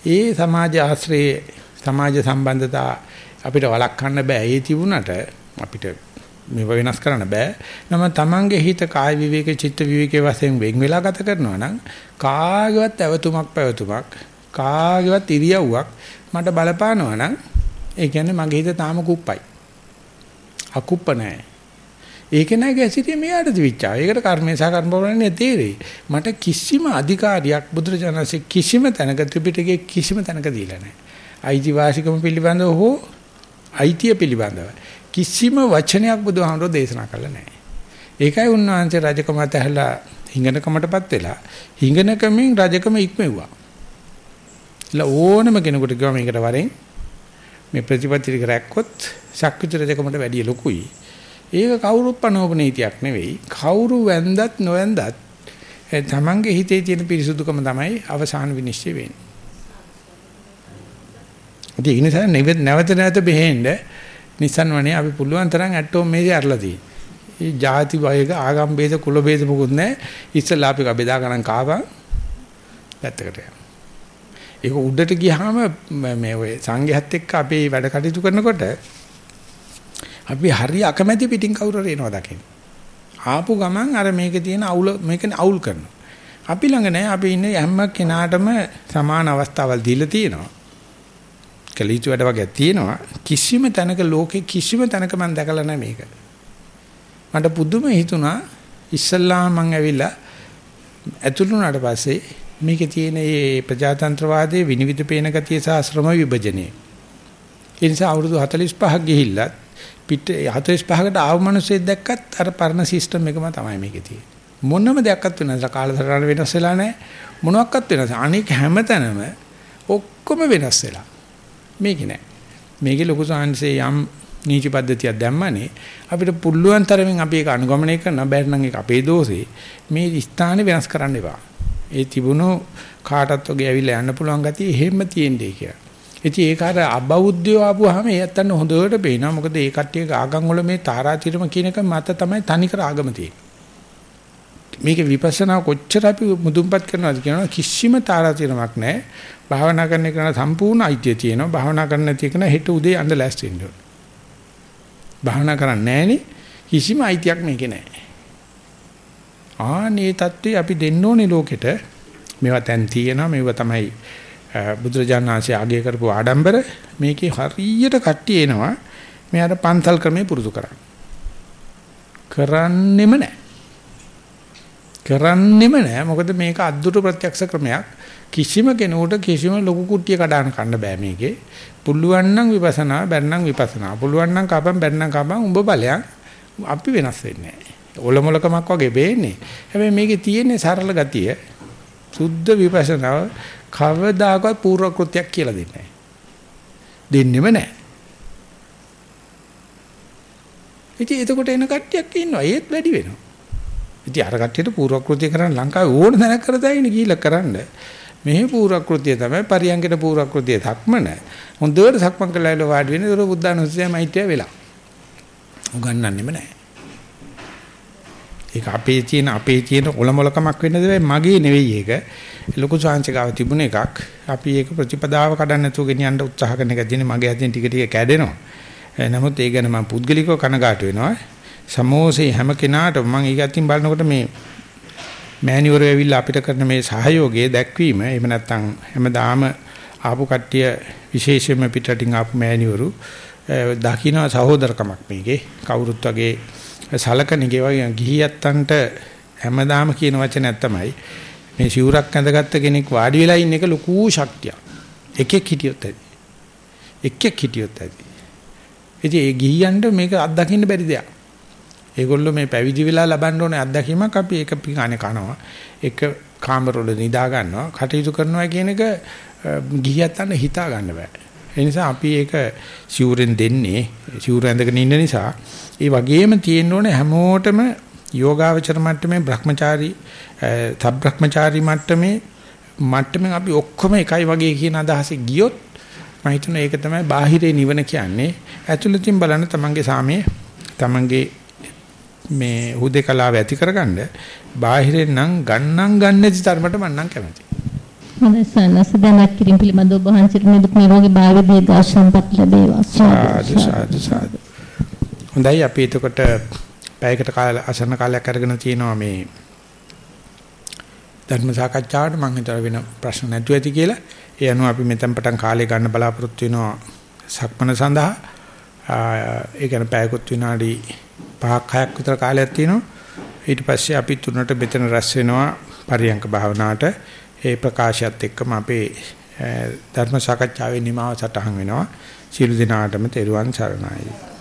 ඒ සමාජ ආශ්‍රයේ සමාජ සම්බන්ධතා අපිට වළක්වන්න බෑ. ඒ තිබුණට අපිට මේව වෙනස් කරන්න බෑ. නම තමන්ගේ හිත කාය විවේක චිත්ත විවේකයේ වශයෙන් වෙන් වෙලා ගත කරනවා නම් කාගේවත් ඇවතුමක් පැවතුමක් කාගේවත් ඉරියව්වක් මට බලපානවා නම් ඒ කියන්නේ මගේ හිත තාම කුප්පයි. අකුප්ප නැහැ. ඒක නෑ ගැසිරිය මෙයාට දිවිච්චා. ඒකට කර්මේ සහ කර්ම බලන්නේ තේරෙයි. මට කිසිම අධිකාරියක් බුදුරජාණන්සේ කිසිම තැනක ත්‍රිපිටකයේ කිසිම තැනක දීලා නැහැ. අයිතිවාසිකම පිළිබඳව හෝ අයිතිය පිළිබඳව කිසිම වචනයක් බුදුහාමුදුරෝ දේශනා කළා නැහැ. ඒකයි උන්වහන්සේ රජකම තැහැලා හිඟනකමටපත් වෙලා හිඟනකමින් රජකම ඉක්මෙව්වා. ඉතින් ඕනම කෙනෙකුට කිව්වා මේකට වරෙන් මේ ප්‍රතිපත්ති ටික රැක්කොත් ශක්විත රජකමට වැඩිය ලොකුයි. ඒක කවුරුත් පනෝපන නීතියක් නෙවෙයි. කවුරු වැන්දත් නොවැන්දත් තමන්ගේ හිතේ තියෙන පිරිසුදුකම තමයි අවසාන විනිශ්චය වෙන්නේ. ඒ නිසා නැවත නැවත බෙහෙන්න Nissan වනේ අපි පුළුවන් තරම් ඇටෝම් මේකේ අරලා තියෙන්නේ. ඒ ಜಾති වයක ආගම් ભેද කුල ભેද මොකුත් නැහැ. ඉස්සලා අපි බෙදා ගන්න කාවා පැත්තකට යනවා. ඒක උඩට ගියාම මේ ඔය සංඝයාත් එක්ක අපි වැඩ කටයුතු කරනකොට අපි හරි අකමැති පිටින් කවුරු හරි එනවා දකින්න. ආපු ගමන් අර මේකේ තියෙන අවුල මේකනේ අවුල් කරනවා. අපි ළඟ නැහැ අපි ඉන්නේ හැම කෙනාටම සමාන අවස්ථාවල් දීලා තියෙනවා. කලීතු වැඩ වගේ තියෙනවා. කිසිම තැනක ලෝකේ කිසිම තැනක මම දැකලා නැහැ මේක. මට පුදුම හිතුණා ඉස්සල්ලාම මං ඇවිල්ලා ඇතුළු වුණාට පස්සේ මේකේ තියෙන මේ ප්‍රජාතන්ත්‍රවාදයේ විනිවිද පේන ගතිය සහ ශ්‍රම විභජනය. ඒ නිසා අවුරුදු 45ක් ගිහිල්ලත් පිට 45කට ආව මිනිස්සෙක් දැක්කත් අර පරණ සිස්ටම් එකම තමයි මේකේ තියෙන්නේ. මොනම දෙයක්වත් වෙනස කාලසටහන වෙනස් වෙලා නැහැ. මොනවත් වෙනස්. අනික හැමතැනම ඔක්කොම වෙනස් වෙලා. මේක නෑ. මේකේ ලොකු සාංශේ යම් නීති පද්ධතියක් දැම්මනේ අපිට පුළුවන් තරමින් අපි ඒක අනුගමනය කරන බැරි නම් ඒක අපේ දෝෂේ. මේ ස්ථානේ වෙනස් කරන්න එපා. ඒ තිබුණු කාටත් වගේ ඇවිල්ලා යන්න පුළුවන් ගතිය එහෙම තියෙන්නේ කියලා. ඉතින් ඒක අර අබෞද්ධයෝ ආපුවාම ඒ ඇත්තන්න හොඳට පේනවා. මොකද ඒ කට්ටියක ආගම් වල මේ තාරාතිරම කියන එක මත තමයි තනිකර ආගම තියෙන්නේ. මේක විපස්සනා කොච්චර අපි මුදුන්පත් කරනවද කියනවා කිසිම තාරාතිරමක් නැහැ. භාවනා කරන එක සම්පූර්ණ අයිතිය තියෙනවා. භාවනා කරන්න නැති එක හෙට උදේ අඳ ලෑස්ති වෙන්න ඕන. භාවනා කරන්නේ නැහෙනි කිසිම අයිතියක් මේකේ නැහැ. ආනේ தත්ත්වය අපි දෙන්න ඕනේ ලෝකෙට. මේවා දැන් තියෙනවා. මේවා තමයි බුදුරජාණන් වහන්සේ ආගය කරපු ආඩම්බර මේකේ හරියට කට්ටිය එනවා. මෙයාට පන්සල් ක්‍රමේ පුරුදු කරන්න. කරන්නෙම නැහැ. කරන්නෙම නැහැ. මොකද මේක අද්දුට ප්‍රත්‍යක්ෂ ක්‍රමයක්. කිසිම කෙනෙකුට කිසිම ලොකු කුට්ටිය කඩාන කන්න බෑ මේකේ. පුළුවන් නම් විපස්සනා, බැන්නම් විපස්සනා. පුළුවන් නම් කපම් බැන්නම් කපම් උඹ බලයන් අපි වෙනස් වෙන්නේ නැහැ. ඔලොමලකමක් වගේ වෙන්නේ. හැබැයි මේකේ තියෙන සරල ගතිය සුද්ධ විපස්සනාව කවදාකවත් පූර්ව කෘත්‍යයක් කියලා දෙන්නේ නැහැ. දෙන්නෙම නැහැ. ඉතින් එතකොට එන කට්ටියක් ඉන්නවා. ඒත් වැඩි වෙනවා. ඉතින් අර කට්ටියට පූර්වක්‍ෘතිය කරන්න ලංකාවේ ඕන තැනක් කරදාගෙන ගිහිල්ලා කරන්න. මෙහි පූර්වක්‍ෘතිය තමයි පරියංගිත පූර්වක්‍ෘතිය ධක්මන. හොඳට සක්මන් කළා ඉල වාඩි වෙන දොර බුද්ධානුස්සතිය මෛත්‍රිය වෙලා. උගන්වන්නෙම නැහැ. ඒක අපේ තියෙන අපේ තියෙන ඔලොමලකමක් වෙන්නද මගේ නෙවෙයි ඒක. ලොකු සංචකාව තිබුණ එකක්. අපි ඒක ප්‍රතිපදාව කඩන්න නැතුව ගෙනියන්න උත්සාහ කරන එක දිනේ මගේ අතින් ටික ටික කැඩෙනවා. නමුත් ඒ ගැන මම පුද්ගලිකව කනගාටු වෙනවා. සමෝසේ හැම කෙනාටම මම ඒක අතින් බලනකොට මේ මෑණිවරු ඇවිල්ලා අපිට කරන මේ සහයෝගය දැක්වීම එහෙම නැත්නම් හැමදාම ආපු කට්ටිය විශේෂයෙන්ම පිටරටින් ආපු මෑණිවරු දකින්න සහෝදරකමක් මේකේ කවුරුත් වගේ සලකනගේ වගේ ගිහියත්තන්ට හැමදාම කියන වචනයක් තමයි මේ සිවුරක් ඇඳගත්ත කෙනෙක් වාඩි වෙලා ඉන්න එක ලොකු ශක්තියක්. එකෙක් හිටියොත් ඇති. එකෙක් හිටියොත් ඇති. ඉතින් ඒ ගිහියන්ට මේක අත්දකින්න බැරි දෙයක්. ඒගොල්ලෝ මේ පැවිදි වෙලා ලබන්න ඕනේ අත්දැකීමක් අපි ඒක පිකානේ කනවා. එක කාමරවල නිදා ගන්නවා, කටයුතු කරනවා කියන එක ගිහියත් අන්න හිතා ගන්න බෑ. ඒ නිසා අපි ඒක සිවුරෙන් දෙන්නේ, සිවුර ඇඳගෙන ඉන්න නිසා ඒ වගේම තියෙන්න ඕනේ හැමෝටම යෝගාවචර මට්ටමේ භ්‍රමචාරී, තබ්‍රහ්මචාරී මට්ටමේ මට්ටමින් අපි ඔක්කොම එකයි වගේ කියන අදහසේ ගියොත් මම හිතනවා ඒක තමයි බාහිරේ නිවන කියන්නේ. ඇතුළතින් බලන තමන්ගේ සාමයේ තමන්ගේ මේ හුදේකලාව ඇති කරගන්න බාහිරෙන් නම් ගන්නම් ගන්න නැති තරමට මම නම් කැමතියි. හොඳයි සනස දැනක් කිරීම පිළිබඳව ඔබ වහන්සේට නිදුක් නිරෝගී භාවය දීර්ඝාසම්පත් ලැබේවා. සාදු සාදු සාදු. හොඳයි අපි එතකොට පැයකට කාල අසන්න කාලයක් අරගෙන තියෙනවා මේ ධර්ම සාකච්ඡාවට මම හිතන වෙන ප්‍රශ්න නැතුව ඇති කියලා. ඒ අනුව අපි මෙතෙන් පටන් කාලය ගන්න බලාපොරොත්තු වෙනවා සක්මන සඳහා. ඒ කියන්නේ පැයකුත් විනාඩි 5ක් 6ක් විතර කාලයක් තියෙනවා. ඊට පස්සේ අපි තුනට මෙතන රැස් වෙනවා පරියංක භාවනාවට. ඒ ප්‍රකාශයත් එක්කම අපේ ධර්ම සාකච්ඡාවේ නිමාව සටහන් වෙනවා. සියලු දෙනාටම තෙරුවන් සරණයි.